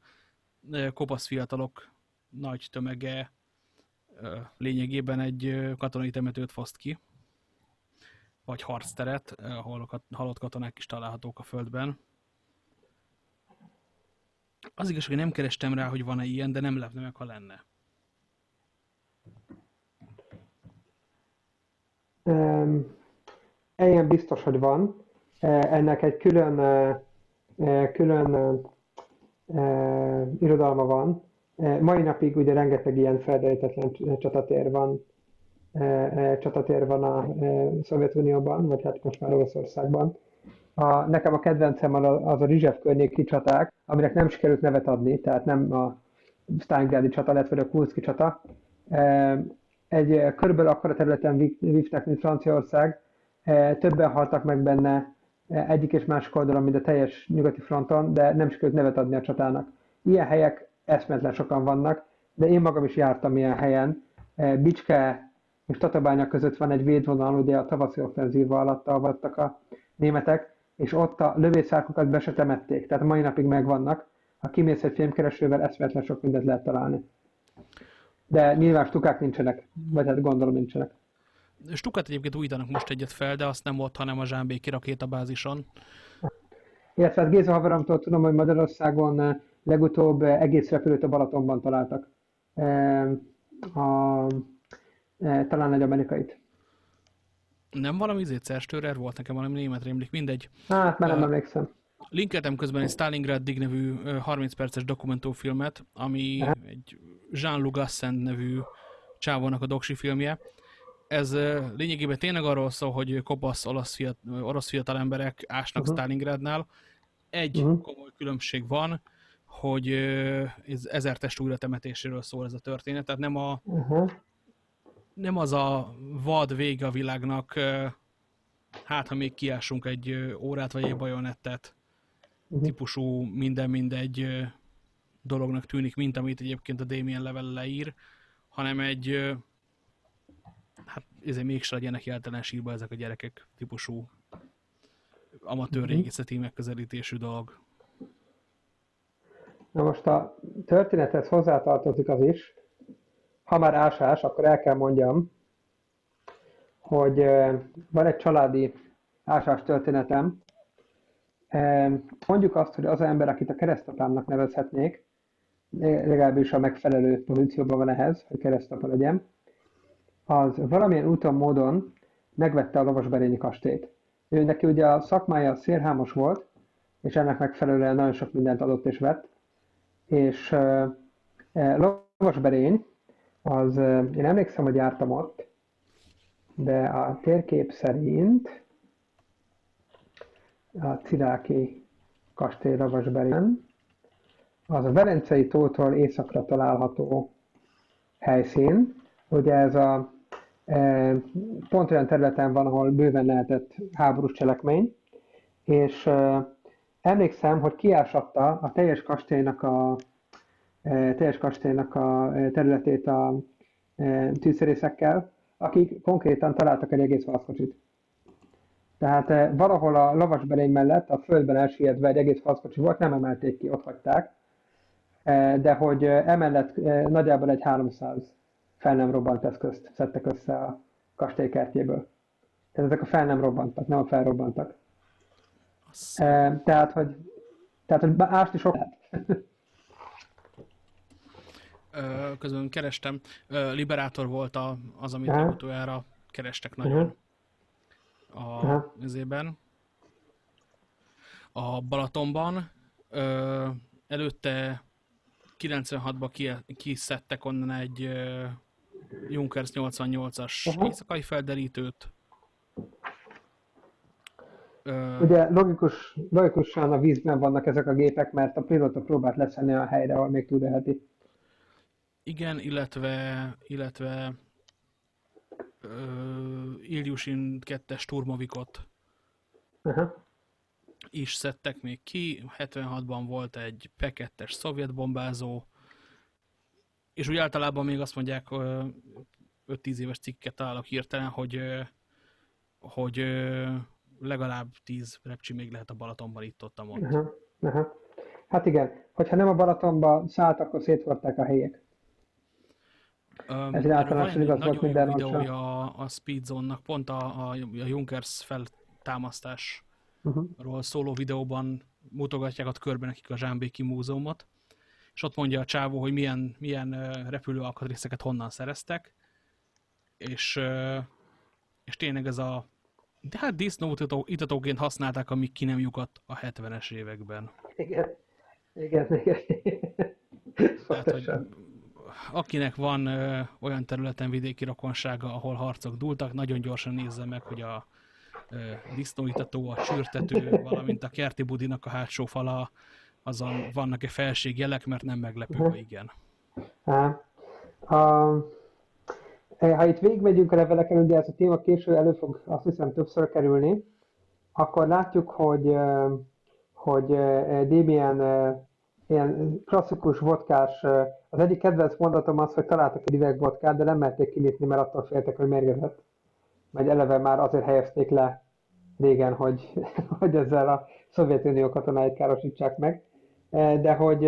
kopasz fiatalok nagy tömege lényegében egy katonai temetőt foszt ki, vagy harcteret, ahol halott katonák is találhatók a földben. Az igaz, hogy nem kerestem rá, hogy van-e ilyen, de nem lepne meg, ha lenne. Um, biztos, hogy van. Ennek egy külön, külön uh, irodalma van. Mai napig ugye rengeteg ilyen felderítetlen csatatér van, csatatér van a Szovjetunióban, vagy hát most már Oroszországban. A, nekem a kedvencem az a Rizsev környéki csaták, aminek nem sikerült nevet adni, tehát nem a Stalingradi csata lett, vagy a Kurszki csata. Egy körülbelül akkora területen vívták, mint Franciaország. Többen haltak meg benne egyik és másik oldalon, mint a teljes nyugati fronton, de nem sikerült nevet adni a csatának. ilyen helyek eszmetlen sokan vannak, de én magam is jártam ilyen helyen. Bicske és Tatabánya között van egy védvonal, ugye a tavaszi offenzíva alatt avattak a németek, és ott a lövészárkokat be se temették, tehát mai napig megvannak. Ha kimész egy filmkeresővel, eszmetlen sok mindent lehet találni. De nyilván stukák nincsenek, vagy hát gondolom nincsenek. Stukát egyébként újítanak most egyet fel, de azt nem ott, hanem a Zsámbéki rakétabázison. Illetve hát Géza haveromtól tudom, hogy Magyarországon legutóbb eh, egész repülőt a Balatonban találtak. Eh, a, talán egy amerikait. Nem valami izét Szerstőrer volt nekem, valami német rémlik, mindegy. Hát, már nem emlékszem. Linkeltem közben egy Stalingrad Dig nevű 30 perces dokumentumfilmet, ami Aha. egy Jean-Luc Gassend nevű csávónak a doksi filmje. Ez lényegében tényleg arról szól, hogy kopasz orosz, fiat, orosz fiatal emberek ásnak uh-huh. Stalingradnál. Egy uh-huh. komoly különbség van, hogy ez ezer test újratemetéséről szól ez a történet, tehát nem, a, uh-huh. nem az a vad vége a világnak, hát ha még kiásunk egy órát vagy egy bajonettet, uh-huh. típusú minden mindegy dolognak tűnik, mint amit egyébként a Damien level leír, hanem egy hát ezért mégse legyenek jeltelen sírba ezek a gyerekek típusú amatőr uh-huh. régészeti megközelítésű dolog. Na most a történethez hozzátartozik az is, ha már ásás, akkor el kell mondjam, hogy van egy családi ásás történetem, Mondjuk azt, hogy az ember, akit a keresztapámnak nevezhetnék, legalábbis a megfelelő pozícióban van ehhez, hogy keresztapa legyen, az valamilyen úton, módon megvette a lovasberényi kastélyt. Ő neki ugye a szakmája szélhámos volt, és ennek megfelelően nagyon sok mindent adott és vett, és lovasberény, az, én emlékszem, hogy jártam ott, de a térkép szerint a Ciráki kastély Ravasberén. Az a Velencei tótól északra található helyszín. Ugye ez a pont olyan területen van, ahol bőven lehetett háborús cselekmény, és emlékszem, hogy kiásatta a teljes kastélynak a, e, teljes kastélynak a területét a tűzszerészekkel, akik konkrétan találtak egy egész valaszkocsit. Tehát eh, valahol a lavasberény mellett a földben elsüllyedve egy egész faszkocsi volt, nem emelték ki, ott hagyták, de hogy emellett nagyjából egy 300 fel nem robbant eszközt szedtek össze a kastélykertjéből. Tehát ezek a fel nem robbantak, nem a felrobbantak. Tehát, hogy, tehát, hogy ást is sok Közben kerestem. Liberátor volt az, amit utoljára kerestek nagyon. Uh-huh a mezében. A Balatonban. Előtte 96-ban ki, kiszedtek onnan egy Junkers 88-as uh-huh. éjszakai felderítőt. Ö, Ugye logikus, logikusan a vízben vannak ezek a gépek, mert a pilóta próbált leszenni a helyre, ahol még tudeheti. Igen, illetve, illetve uh, Ilyushin 2-es turmovikot uh-huh. is szedtek még ki. 76-ban volt egy P2-es szovjet bombázó, és úgy általában még azt mondják, 5-10 éves cikket találok hirtelen, hogy, hogy legalább 10 repcsi még lehet a Balatonban itt ott, ott. Uh-huh. Uh-huh. Hát igen, hogyha nem a Balatonban szállt, akkor szétvorták a helyek. Ez egy általánosan igaz volt minden videója a, a Speedzone-nak, pont a, a, a Junkers feltámasztásról uh-huh. szóló videóban mutogatják ott körbe nekik a Zsámbéki múzeumot, és ott mondja a csávó, hogy milyen, milyen repülő alkatrészeket honnan szereztek, és, és tényleg ez a de hát disznóitatóként használták, amik ki nem lyukadt a 70-es években. Igen, igen, igen. Tehát, hogy akinek van ö, olyan területen vidéki rokonsága, ahol harcok dúltak, nagyon gyorsan nézze meg, hogy a ö, disznóitató, a csürtető, valamint a kerti budinak a hátsó fala, azon vannak-e felségjelek, mert nem meglepő, ha igen. Ha, ha itt végigmegyünk a leveleken, ugye ez a téma késő elő fog azt hiszem többször kerülni, akkor látjuk, hogy, hogy Damien ilyen klasszikus vodkás, az egyik kedvenc mondatom az, hogy találtak egy üveg vodkát, de nem merték kinyitni, mert attól féltek, hogy mérgezett. Vagy eleve már azért helyezték le régen, hogy, *laughs* hogy ezzel a Szovjetunió katonáit károsítsák meg. De hogy,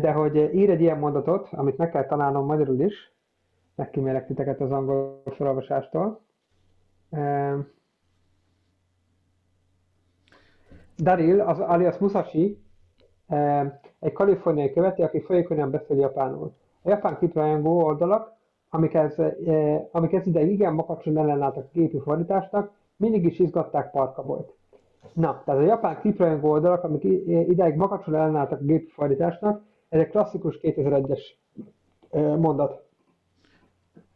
de hogy ír egy ilyen mondatot, amit meg kell találnom magyarul is, megkímélek titeket az angol felolvasástól. Daryl, az alias Musashi, egy kaliforniai követő, aki folyékonyan beszél japánul. A japán kiprajongó oldalak, amik ez, amik ez ideig igen makacson ellenálltak a gépi fordításnak, mindig is izgatták Parkabolt. Na, tehát a japán kiprajongó oldalak, amik ideig makacson ellenálltak a gépi fordításnak, ez egy klasszikus 2001-es mondat.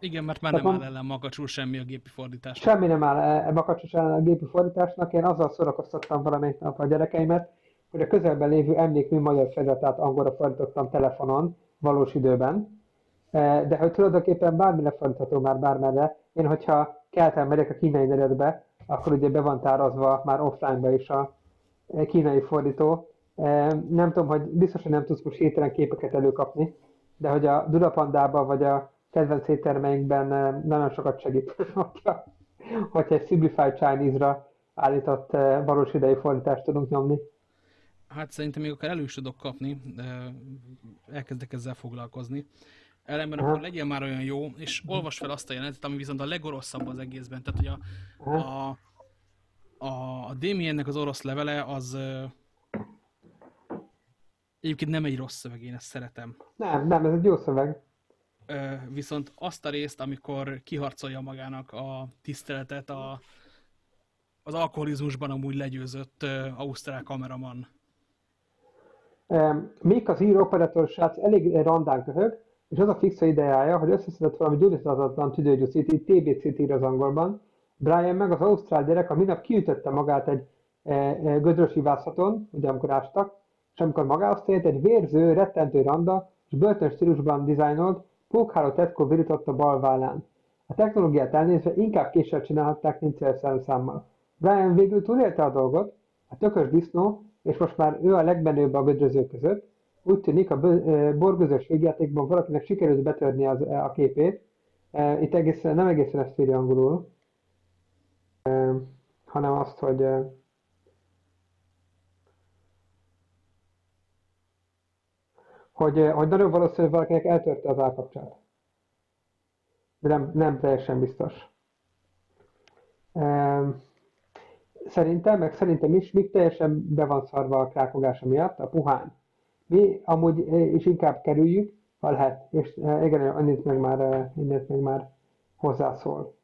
Igen, mert már Tehát nem áll ellen makacsul semmi a gépi fordítás. Semmi nem áll e, makacsul ellen a gépi fordításnak. Én azzal szórakoztattam valamelyik nap a gyerekeimet, hogy a közelben lévő emlékmű magyar fejezetát angolra fordítottam telefonon, valós időben. E, de hogy tulajdonképpen bármi lefordítható már bármerre, én hogyha keltem megyek a kínai negyedbe, akkor ugye be van tárazva már offline-ba is a kínai fordító. E, nem tudom, hogy biztos, hogy nem tudsz most hirtelen képeket előkapni, de hogy a Dudapandába vagy a kedvenc éttermeinkben nagyon sokat segít, *laughs* hogyha, hogyha egy Simplified Chinese-ra állított valós idei fordítást tudunk nyomni. Hát szerintem még akár elő is tudok kapni, de elkezdek ezzel foglalkozni. Ellenben Aha. akkor legyen már olyan jó, és olvas fel azt a jelenetet, ami viszont a legorosszabb az egészben. Tehát, hogy a, a, a, a Damiennek az orosz levele az egyébként nem egy rossz szöveg, én ezt szeretem. Nem, nem, ez egy jó szöveg viszont azt a részt, amikor kiharcolja magának a tiszteletet a, az alkoholizmusban amúgy legyőzött ausztrál kameraman. Még az író operatőr srác elég randán köhög, és az a fixa ideája, hogy összeszedett valami gyógyíthatatlan tüdőgyógyszert, TBC-t ír az angolban. Brian meg az ausztrál gyerek a minap kiütötte magát egy e, e, gödrösi vászaton, ugye amikor ástak, és amikor magához egy vérző, rettentő randa, és börtön stílusban dizájnolt, Pókháló tetkó virított a bal vállán. A technológiát elnézve inkább késsel csinálhatták, mint célszerszámmal. Brian végül túlélte a dolgot, a tökös disznó, és most már ő a legbenőbb a gödrözők között. Úgy tűnik, a borgözös végjátékban valakinek sikerült betörni az, a képét. Itt egészen, nem egészen ezt írja angolul, hanem azt, hogy hogy, eh, hogy nagyon valószínű, valakinek eltörte az állkapcsát. De nem, nem teljesen biztos. Szerintem, meg szerintem is, még teljesen be van szarva a krákogása miatt, a puhán. Mi amúgy eh, is inkább kerüljük, ha lehet, és eh, igen, annyit meg már, annyit meg már hozzászól.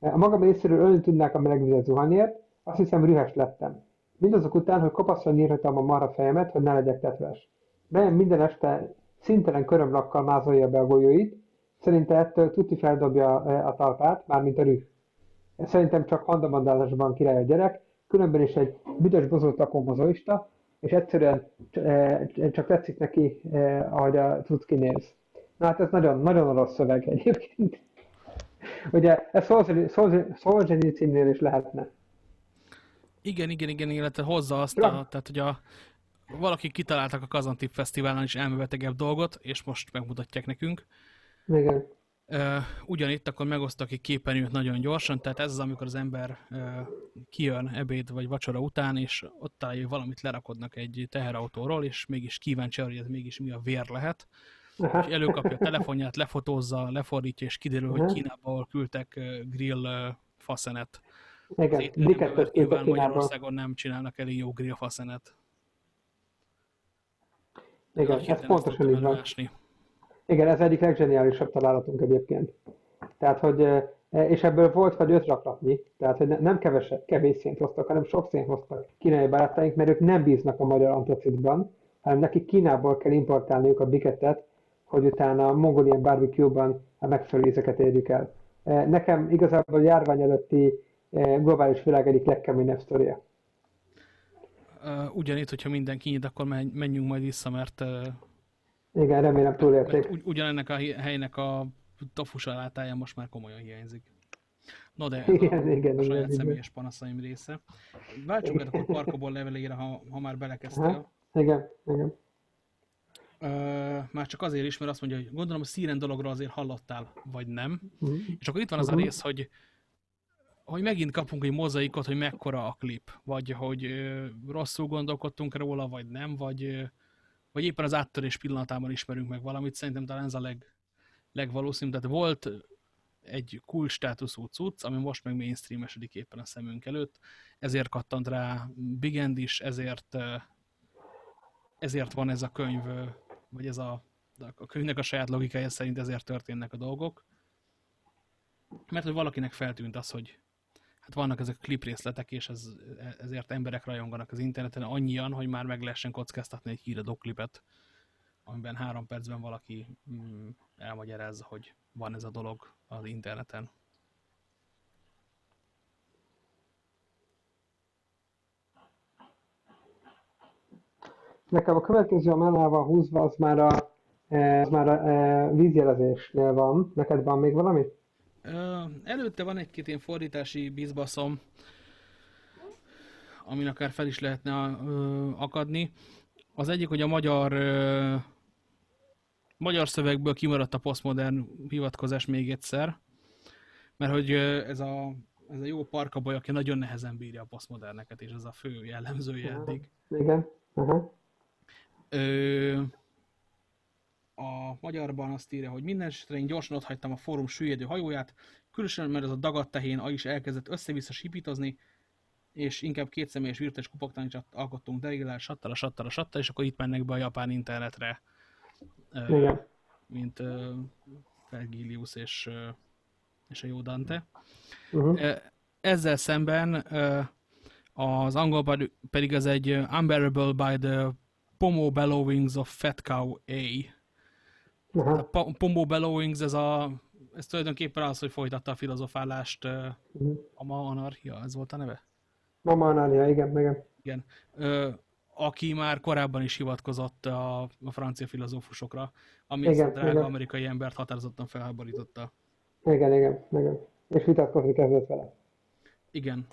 A magam részéről ölni tudnák a melegvizet zuhanyért, azt hiszem rühes lettem. Mindazok után, hogy kopaszra nyírhatom a marha fejemet, hogy ne legyek tetves. Ben minden este szintelen körömlakkal mázolja be a golyóit, szerinte ettől tuti feldobja e, a talpát, mármint a rüh. Szerintem csak handamandázásban király a gyerek, különben is egy büdös bozolt akomozoista, és egyszerűen e, csak tetszik neki, e, ahogy a cucc kinéz. Na hát ez nagyon, nagyon rossz szöveg egyébként. *laughs* Ugye ez Szolzsenyicínnél is lehetne. Igen, igen, igen, illetve hozza azt, a, tehát hogy a, valaki kitaláltak a Kazantip Fesztiválon is elmebetegebb dolgot, és most megmutatják nekünk. Igen. Uh, ugyanitt akkor megosztak egy képernyőt nagyon gyorsan, tehát ez az, amikor az ember uh, kijön ebéd vagy vacsora után, és ott találja, hogy valamit lerakodnak egy teherautóról, és mégis kíváncsi arra, hogy ez mégis mi a vér lehet. Aha. És előkapja a telefonját, lefotózza, lefordítja, és kiderül, hogy Kínából küldtek grill faszenet. Igen, Nyilván Magyarországon nem csinálnak elég jó grill faszenet. Igen, ez pontosan így van. Igen, ez egyik leggeniálisabb találatunk egyébként. Tehát, hogy, eh, és ebből volt vagy öt raklatnyi, tehát, hogy nem keveset, kevés szént hoztak, hanem sok szént hoztak kínai barátaink, mert ők nem bíznak a magyar antracitban, hanem nekik Kínából kell importálniuk a biketet, hogy utána a Mongolian barbecue-ban a megfelelő ízeket érjük el. Eh, nekem igazából a járvány előtti eh, globális világ egyik legkeményebb sztoria. Uh, ugyanitt, hogyha minden kinyit, akkor menjünk majd vissza, mert... Uh, igen, remélem túlélték. Ugy, ugyanennek a helynek a tofu salátája most már komolyan hiányzik. No de *laughs* igen, a, igen, a saját igen, személyes panaszaim része. Váltsunk el akkor parkoból levelére, ha, ha már belekezdtél. Igen, igen. Uh, már csak azért is, mert azt mondja, hogy gondolom, hogy szíren dologról azért hallottál, vagy nem. Uh-huh. És akkor itt van az uh-huh. a rész, hogy hogy megint kapunk egy mozaikot, hogy mekkora a klip, vagy hogy uh, rosszul gondolkodtunk róla, vagy nem, vagy, uh, vagy éppen az áttörés pillanatában ismerünk meg valamit. Szerintem talán ez a leg, legvalószínűbb. Tehát volt egy cool státuszú cucc, ami most meg mainstreamesedik éppen a szemünk előtt, ezért kattant rá Big End is, ezért, ezért van ez a könyv, vagy ez a, a könyvnek a saját logikája szerint ezért történnek a dolgok. Mert hogy valakinek feltűnt az, hogy hát vannak ezek a klip részletek, és ez, ezért emberek rajonganak az interneten annyian, hogy már meg lehessen kockáztatni egy híradó klipet, amiben három percben valaki mm, elmagyarázza, hogy van ez a dolog az interneten. Nekem a következő a mellával húzva, az már a, e, az már a e, vízjelezésnél van. Neked van még valami? Előtte van egy-két ilyen fordítási bizbaszom, amin akár fel is lehetne akadni. Az egyik, hogy a magyar magyar szövegből kimaradt a posztmodern hivatkozás még egyszer, mert hogy ez a, ez a jó parkaboly, aki nagyon nehezen bírja a posztmoderneket, és ez a fő jellemzője eddig. Igen. Uh-huh. Ö, a magyarban azt írja, hogy minden esetre én gyorsan hagytam a fórum süllyedő hajóját, különösen mert ez a dagadt tehén is elkezdett össze-vissza sipítozni, és inkább két személyes virtuális kupaktanítsat alkottunk derillel, sattara, sattara, sattara, és akkor itt mennek be a japán internetre igen. mint Vergilius és, és a jó Dante. Uh-huh. Ezzel szemben az angolban pedig az egy Unbearable by the Pomo Bellowings of Fat Cow A. Uh-huh. A Pomo Bellowings, ez, a, ez tulajdonképpen az, hogy folytatta a filozofálást uh-huh. a Ma Anarchia, ez volt a neve? Ma Anarchia, igen, igen. Igen aki már korábban is hivatkozott a, a francia filozófusokra, ami igen, a drága igen. amerikai embert határozottan felháborította. Igen, igen, igen. És vitatkozni kezdett vele. Igen.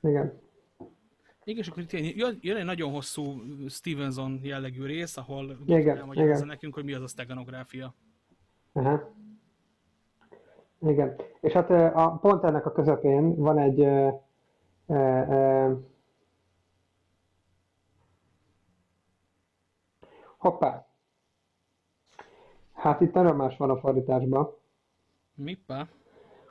Igen. Igen, és akkor itt jön, jön egy nagyon hosszú Stevenson jellegű rész, ahol igen, elmagyarázza nekünk, hogy mi az a steganográfia. Aha. Igen. És hát a, pont ennek a közepén van egy e, e, Hoppá! Hát itt nagyon más van a fordításban. Mippa?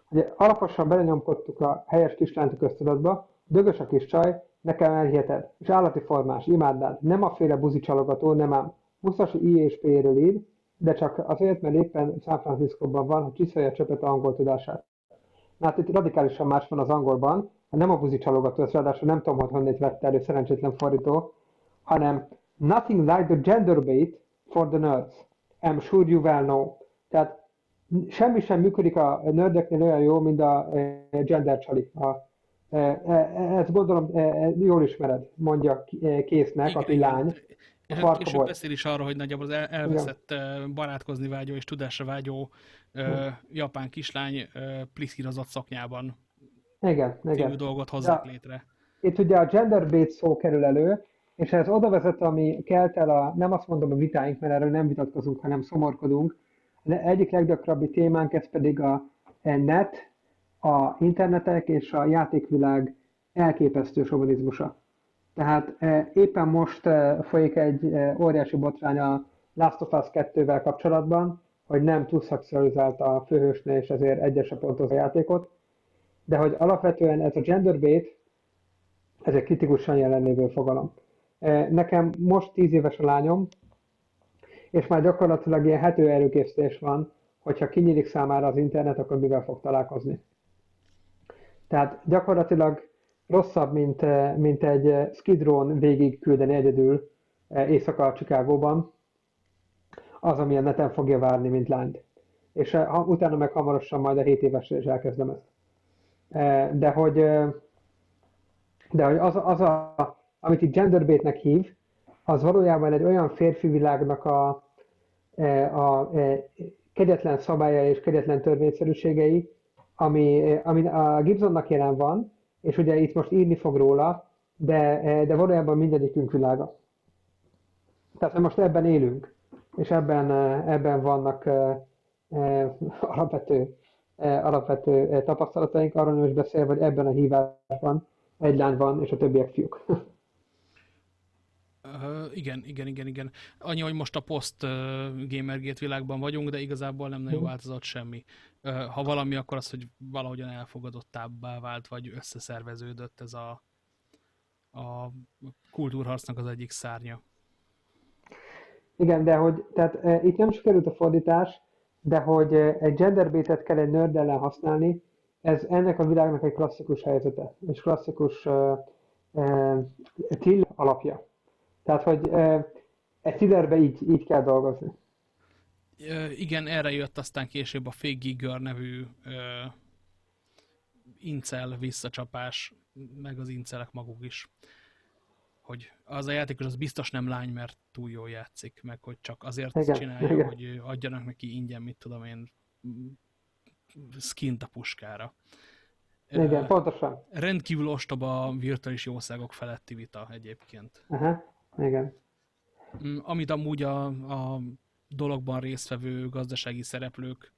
Ugye alaposan belenyomkodtuk a helyes kislányt a köztudatba, dögös a kis csaj, nekem elhiheted, és állati formás, imádnád, nem a féle buzi csalogató, nem ám. Muszasi I és P-ről ír, de csak azért, mert éppen San Francisco-ban van, hogy csiszolja csöpet a angol tudását. Na hát itt radikálisan más van az angolban, nem a buzi csalogató, ez ráadásul nem tudom, hogy honnét vette elő szerencsétlen fordító, hanem Nothing like the gender bait for the nerds. I'm sure you well know. Tehát semmi sem működik a nerdeknél olyan jó, mint a e, gender csali. A, ezt gondolom jól ismered, mondja késznek, igen, aki lány. A Később beszél is arra, hogy nagyjából az elveszett igen. barátkozni vágyó és tudásra vágyó uh, japán kislány pliszírozott szoknyában igen, igen. dolgot hozzák ja, létre. Itt ugye a gender bait szó kerül elő, és ez oda vezet, ami kelt el a, nem azt mondom a vitáink, mert erről nem vitatkozunk, hanem szomorkodunk. De egyik leggyakrabbi témánk ez pedig a net, a internetek és a játékvilág elképesztő sovinizmusa. Tehát e, éppen most e, folyik egy e, óriási botrány a Last of Us 2-vel kapcsolatban, hogy nem túl szexualizált a főhősnél, és ezért egyesre pontoz a játékot. De hogy alapvetően ez a genderbait, ez egy kritikusan jelenlévő fogalom. Nekem most 10 éves a lányom, és már gyakorlatilag ilyen hető előkészítés van, hogyha kinyílik számára az internet, akkor mivel fog találkozni. Tehát gyakorlatilag rosszabb, mint, e, mint egy skidrón végig küldeni egyedül e, éjszaka a Chicagóban, az, ami a neten fogja várni, mint lányt. És ha, utána meg hamarosan majd a 7 évesre is elkezdem ezt. De hogy, de hogy az, az a amit itt genderbaitnek hív, az valójában egy olyan férfi világnak a, a, a kegyetlen szabálya és kegyetlen törvényszerűségei, ami, ami a Gibsonnak jelen van, és ugye itt most írni fog róla, de, de valójában mindegyikünk világa. Tehát most ebben élünk, és ebben, ebben vannak alapvető, alapvető tapasztalataink, arról nem is beszél, hogy ebben a hívásban egy lány van, és a többiek fiúk. *laughs* Uh, igen, igen, igen, igen. Annyi, hogy most a post uh, Gamergate világban vagyunk, de igazából nem nagyon mhm. változott semmi. Uh, ha valami, akkor az, hogy valahogyan elfogadottábbá vált, vagy összeszerveződött ez a, a kultúrharcnak az egyik szárnya. Igen, de hogy, tehát e, itt nem sikerült a fordítás, de hogy egy genderbaitet kell egy nerd ellen használni, ez ennek a világnak egy klasszikus helyzete, és klasszikus uh, uh, till alapja. Tehát, hogy egy Tiderbe így, így kell dolgozni. Igen, erre jött aztán később a Fake Giger nevű uh, incel visszacsapás, meg az incelek maguk is. Hogy az a játékos az biztos nem lány, mert túl jól játszik, meg hogy csak azért igen, csinálja, igen. hogy adjanak neki ingyen, mit tudom én, skint a puskára. Igen, uh, pontosan. Rendkívül ostoba virtuális jószágok feletti vita egyébként. Aha. Igen. Mm, amit amúgy a, a dologban résztvevő gazdasági szereplők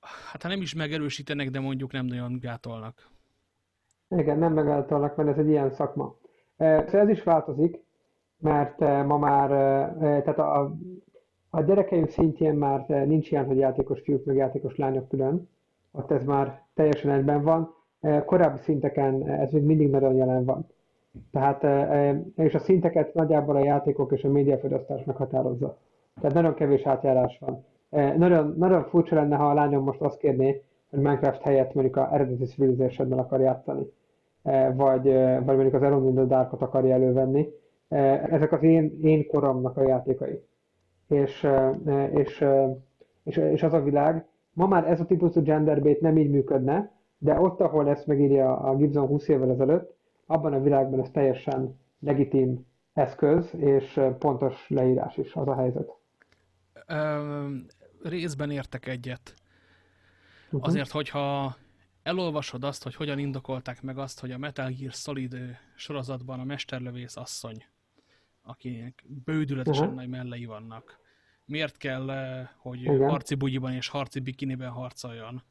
hát ha nem is megerősítenek, de mondjuk nem nagyon gátolnak. Igen, nem megállítanak, mert ez egy ilyen szakma. E, szóval ez is változik, mert e, ma már, e, tehát a, a gyerekeink szintjén már nincs ilyen, hogy játékos fiúk, meg játékos lányok külön. Ott ez már teljesen egyben van. Korábbi szinteken ez még mindig nagyon jelen van. Tehát, és a szinteket nagyjából a játékok és a médiafogyasztás meghatározza. Tehát nagyon kevés átjárás van. Nagyon, nagyon furcsa lenne, ha a lányom most azt kérné, hogy Minecraft helyett mondjuk a eredeti civilization akar játszani. Vagy, vagy mondjuk az Alone in the Dark-ot akarja elővenni. Ezek az én, én koromnak a játékai. És, és, és, és az a világ, ma már ez a típusú genderbait nem így működne, de ott, ahol ezt megírja a Gibson 20 évvel ezelőtt, abban a világban ez teljesen legitim eszköz, és pontos leírás is az a helyzet. Ö, részben értek egyet. Uh-huh. Azért, hogyha elolvasod azt, hogy hogyan indokolták meg azt, hogy a Metal Gear Solid sorozatban a mesterlövész asszony, akinek bődületesen uh-huh. nagy mellei vannak, miért kell, hogy Igen. harci bugyiban és harci bikiniben harcoljon,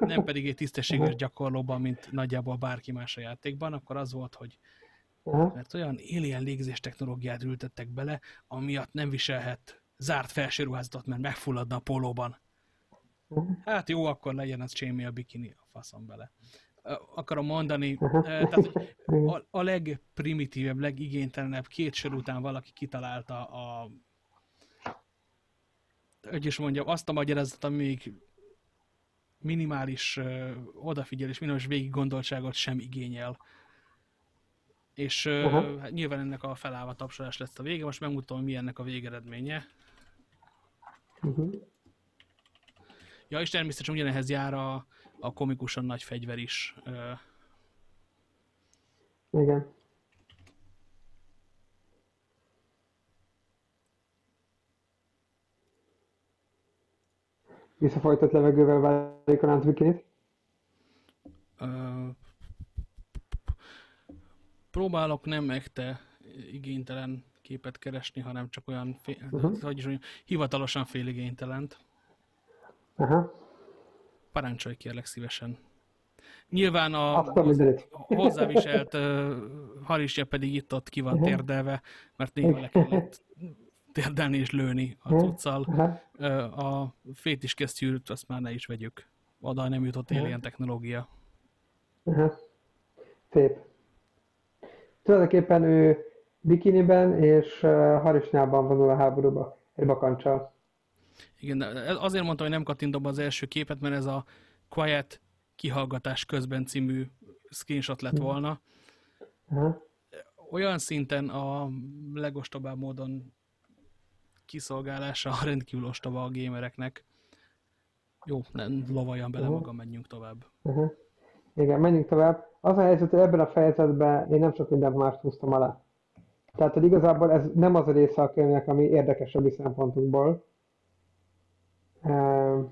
nem pedig egy tisztességes gyakorlóban, mint nagyjából bárki más a játékban, akkor az volt, hogy mert olyan alien légzés technológiát ültettek bele, amiatt nem viselhet zárt felsőruházatot, mert megfulladna a pólóban. Hát jó, akkor legyen az a bikini, a faszom bele. Akarom mondani, tehát, *laughs* a, a legprimitívebb, legigénytelenebb két sor után valaki kitalálta a hogy is mondjam, azt a magyarázatot, ami még minimális uh, odafigyelés, minimális végig gondoltságot sem igényel. És uh, hát nyilván ennek a felállva tapsolás lesz a vége. Most megmutatom, mi ennek a végeredménye. Uh-huh. Ja, és természetesen ugyanehhez jár a, a komikusan nagy fegyver is. Uh, Igen. Visszafolytott levegővel válik a láncbikinit? Uh, próbálok nem megte igénytelen képet keresni, hanem csak olyan, fél, uh-huh. hogy is mondjam, hivatalosan féligénytelent. Uh-huh. Parancsolj kérlek szívesen. Nyilván a hozzáviselt uh, harisja pedig itt-ott ki van uh-huh. térdelve, mert néha le kellett térdelni és lőni a cuccal. A fétis kesztyűt azt már ne is vegyük. Oda nem jutott alien technológia. Szép. Tulajdonképpen ő bikiniben és harisnyában vonul a háborúba, egy bakancsal. Igen, azért mondtam, hogy nem kattintom az első képet, mert ez a Quiet kihallgatás közben című screenshot lett volna. Aha. Olyan szinten a legostobább módon kiszolgálása rendkívül ostoba a gamereknek. Jó, nem lovaljan bele uh-huh. magam, menjünk tovább. Uh-huh. Igen, menjünk tovább. Az a helyzet, hogy ebben a fejezetben én nem sok mindent mást húztam alá. Tehát, hogy igazából ez nem az a része a könyvnek, ami érdekes a mi szempontunkból. Uh,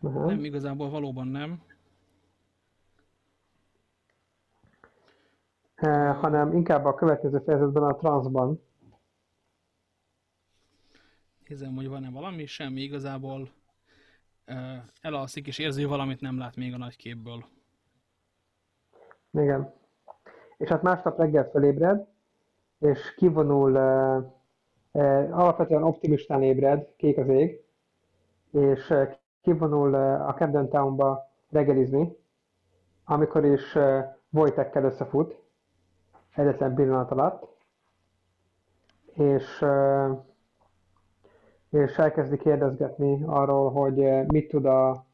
Nem, igazából valóban nem. Hanem inkább a következő fejezetben a transzban. Nézem, hogy van-e valami, semmi igazából elalszik és érzi valamit nem lát még a nagy képből. Igen. És hát másnap reggel felébred, és kivonul, uh, uh, alapvetően optimistán ébred, kék az ég, és uh, kivonul a Camden Townba reggelizni, amikor is Wojtekkel összefut, egyetlen pillanat alatt, és, és elkezdi kérdezgetni arról, hogy mit tud a,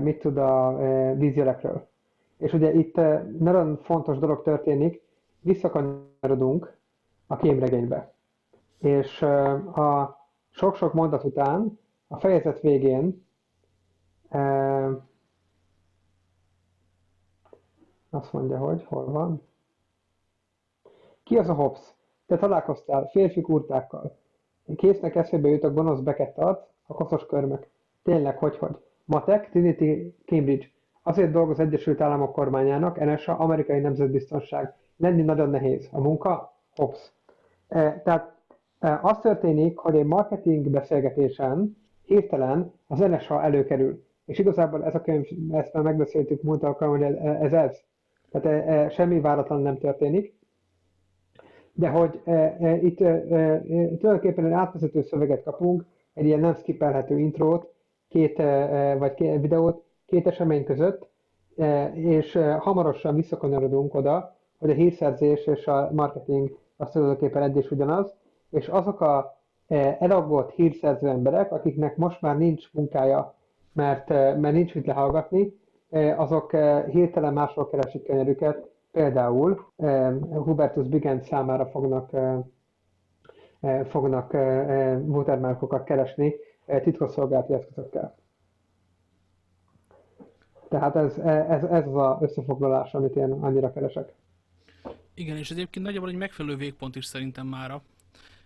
mit tud a vízjelekről. És ugye itt nagyon fontos dolog történik, visszakanyarodunk a kémregénybe. És a sok-sok mondat után, a fejezet végén azt mondja, hogy hol van. Ki az a Hobbs? Te találkoztál férfi kurtákkal. Késznek eszébe jut a gonosz beket tart, a koszos körmök. Tényleg, hogy hogy? Matek, Trinity, Cambridge. Azért dolgoz Egyesült Államok kormányának, NSA, Amerikai Nemzetbiztonság lenni nagyon nehéz. A munka, hops. E, tehát e, az történik, hogy egy marketing beszélgetésen hirtelen az NSA előkerül. És igazából ez a könyv, ezt már megbeszéltük múlt alkalommal, hogy ez ez. Tehát e, semmi váratlan nem történik. De hogy itt tulajdonképpen egy átvezető szöveget kapunk, egy ilyen nem skippelhető intrót, két, vagy két videót, két esemény között, és hamarosan visszakanyarodunk oda, hogy a hírszerzés és a marketing az tulajdonképpen egy és ugyanaz, és azok a e, elaggott hírszerző emberek, akiknek most már nincs munkája, mert, e, mert nincs mit lehallgatni, e, azok hirtelen másról keresik kenyerüket, például Hubertus Bigent számára fognak, fognak watermarkokat keresni titkosszolgálati eszközökkel. Tehát ez, ez, ez az az összefoglalás, amit én annyira keresek. Igen, és egyébként nagyjából egy megfelelő végpont is szerintem mára.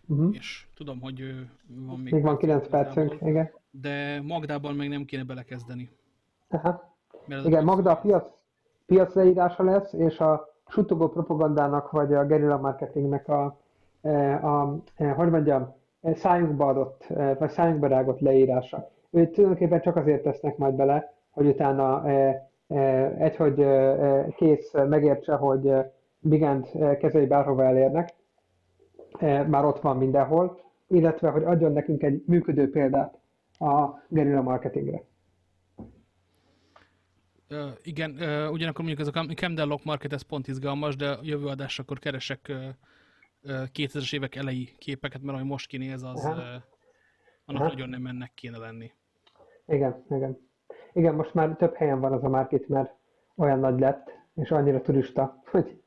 Uh-huh. És tudom, hogy van még... Még van 9 percünk, igen. De Magdában meg nem kéne belekezdeni. Aha. igen, Magda a piac, piac leírása lesz, és a suttogó propagandának, vagy a gerilla marketingnek a, e, a, a e, hogy mondjam, e, szájunkba adott, vagy szájunkba rágott leírása. Őt tulajdonképpen csak azért tesznek majd bele, hogy utána egy, hogy kész megértse, hogy Bigant eh, kezei bárhova elérnek, már ott van mindenhol, illetve hogy adjon nekünk egy működő példát a gerilla marketingre. Uh, igen, uh, ugyanakkor mondjuk ez a Camden Lock Market, ez pont izgalmas, de jövő adásra akkor keresek uh, uh, 2000-es évek elejé képeket, mert ahogy most kinéz, az uh, annak Aha. nagyon nem mennek kéne lenni. Igen, igen. Igen, most már több helyen van az a market, mert olyan nagy lett, és annyira turista, *laughs* hogy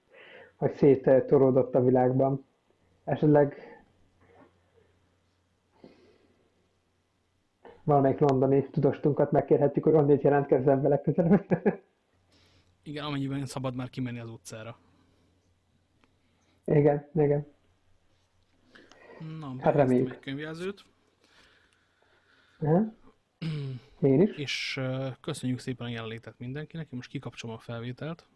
hogy széttoródott a világban. Esetleg valamelyik londoni tudostunkat megkérhetjük, hogy onnét jelentkezzen vele közelebb. *laughs* Igen, amennyiben szabad már kimenni az utcára. Igen, igen. Na, hát reméljük. egy könyvjelzőt. *clears throat* Én is. És köszönjük szépen a jelenlétet mindenkinek. Én most kikapcsolom a felvételt.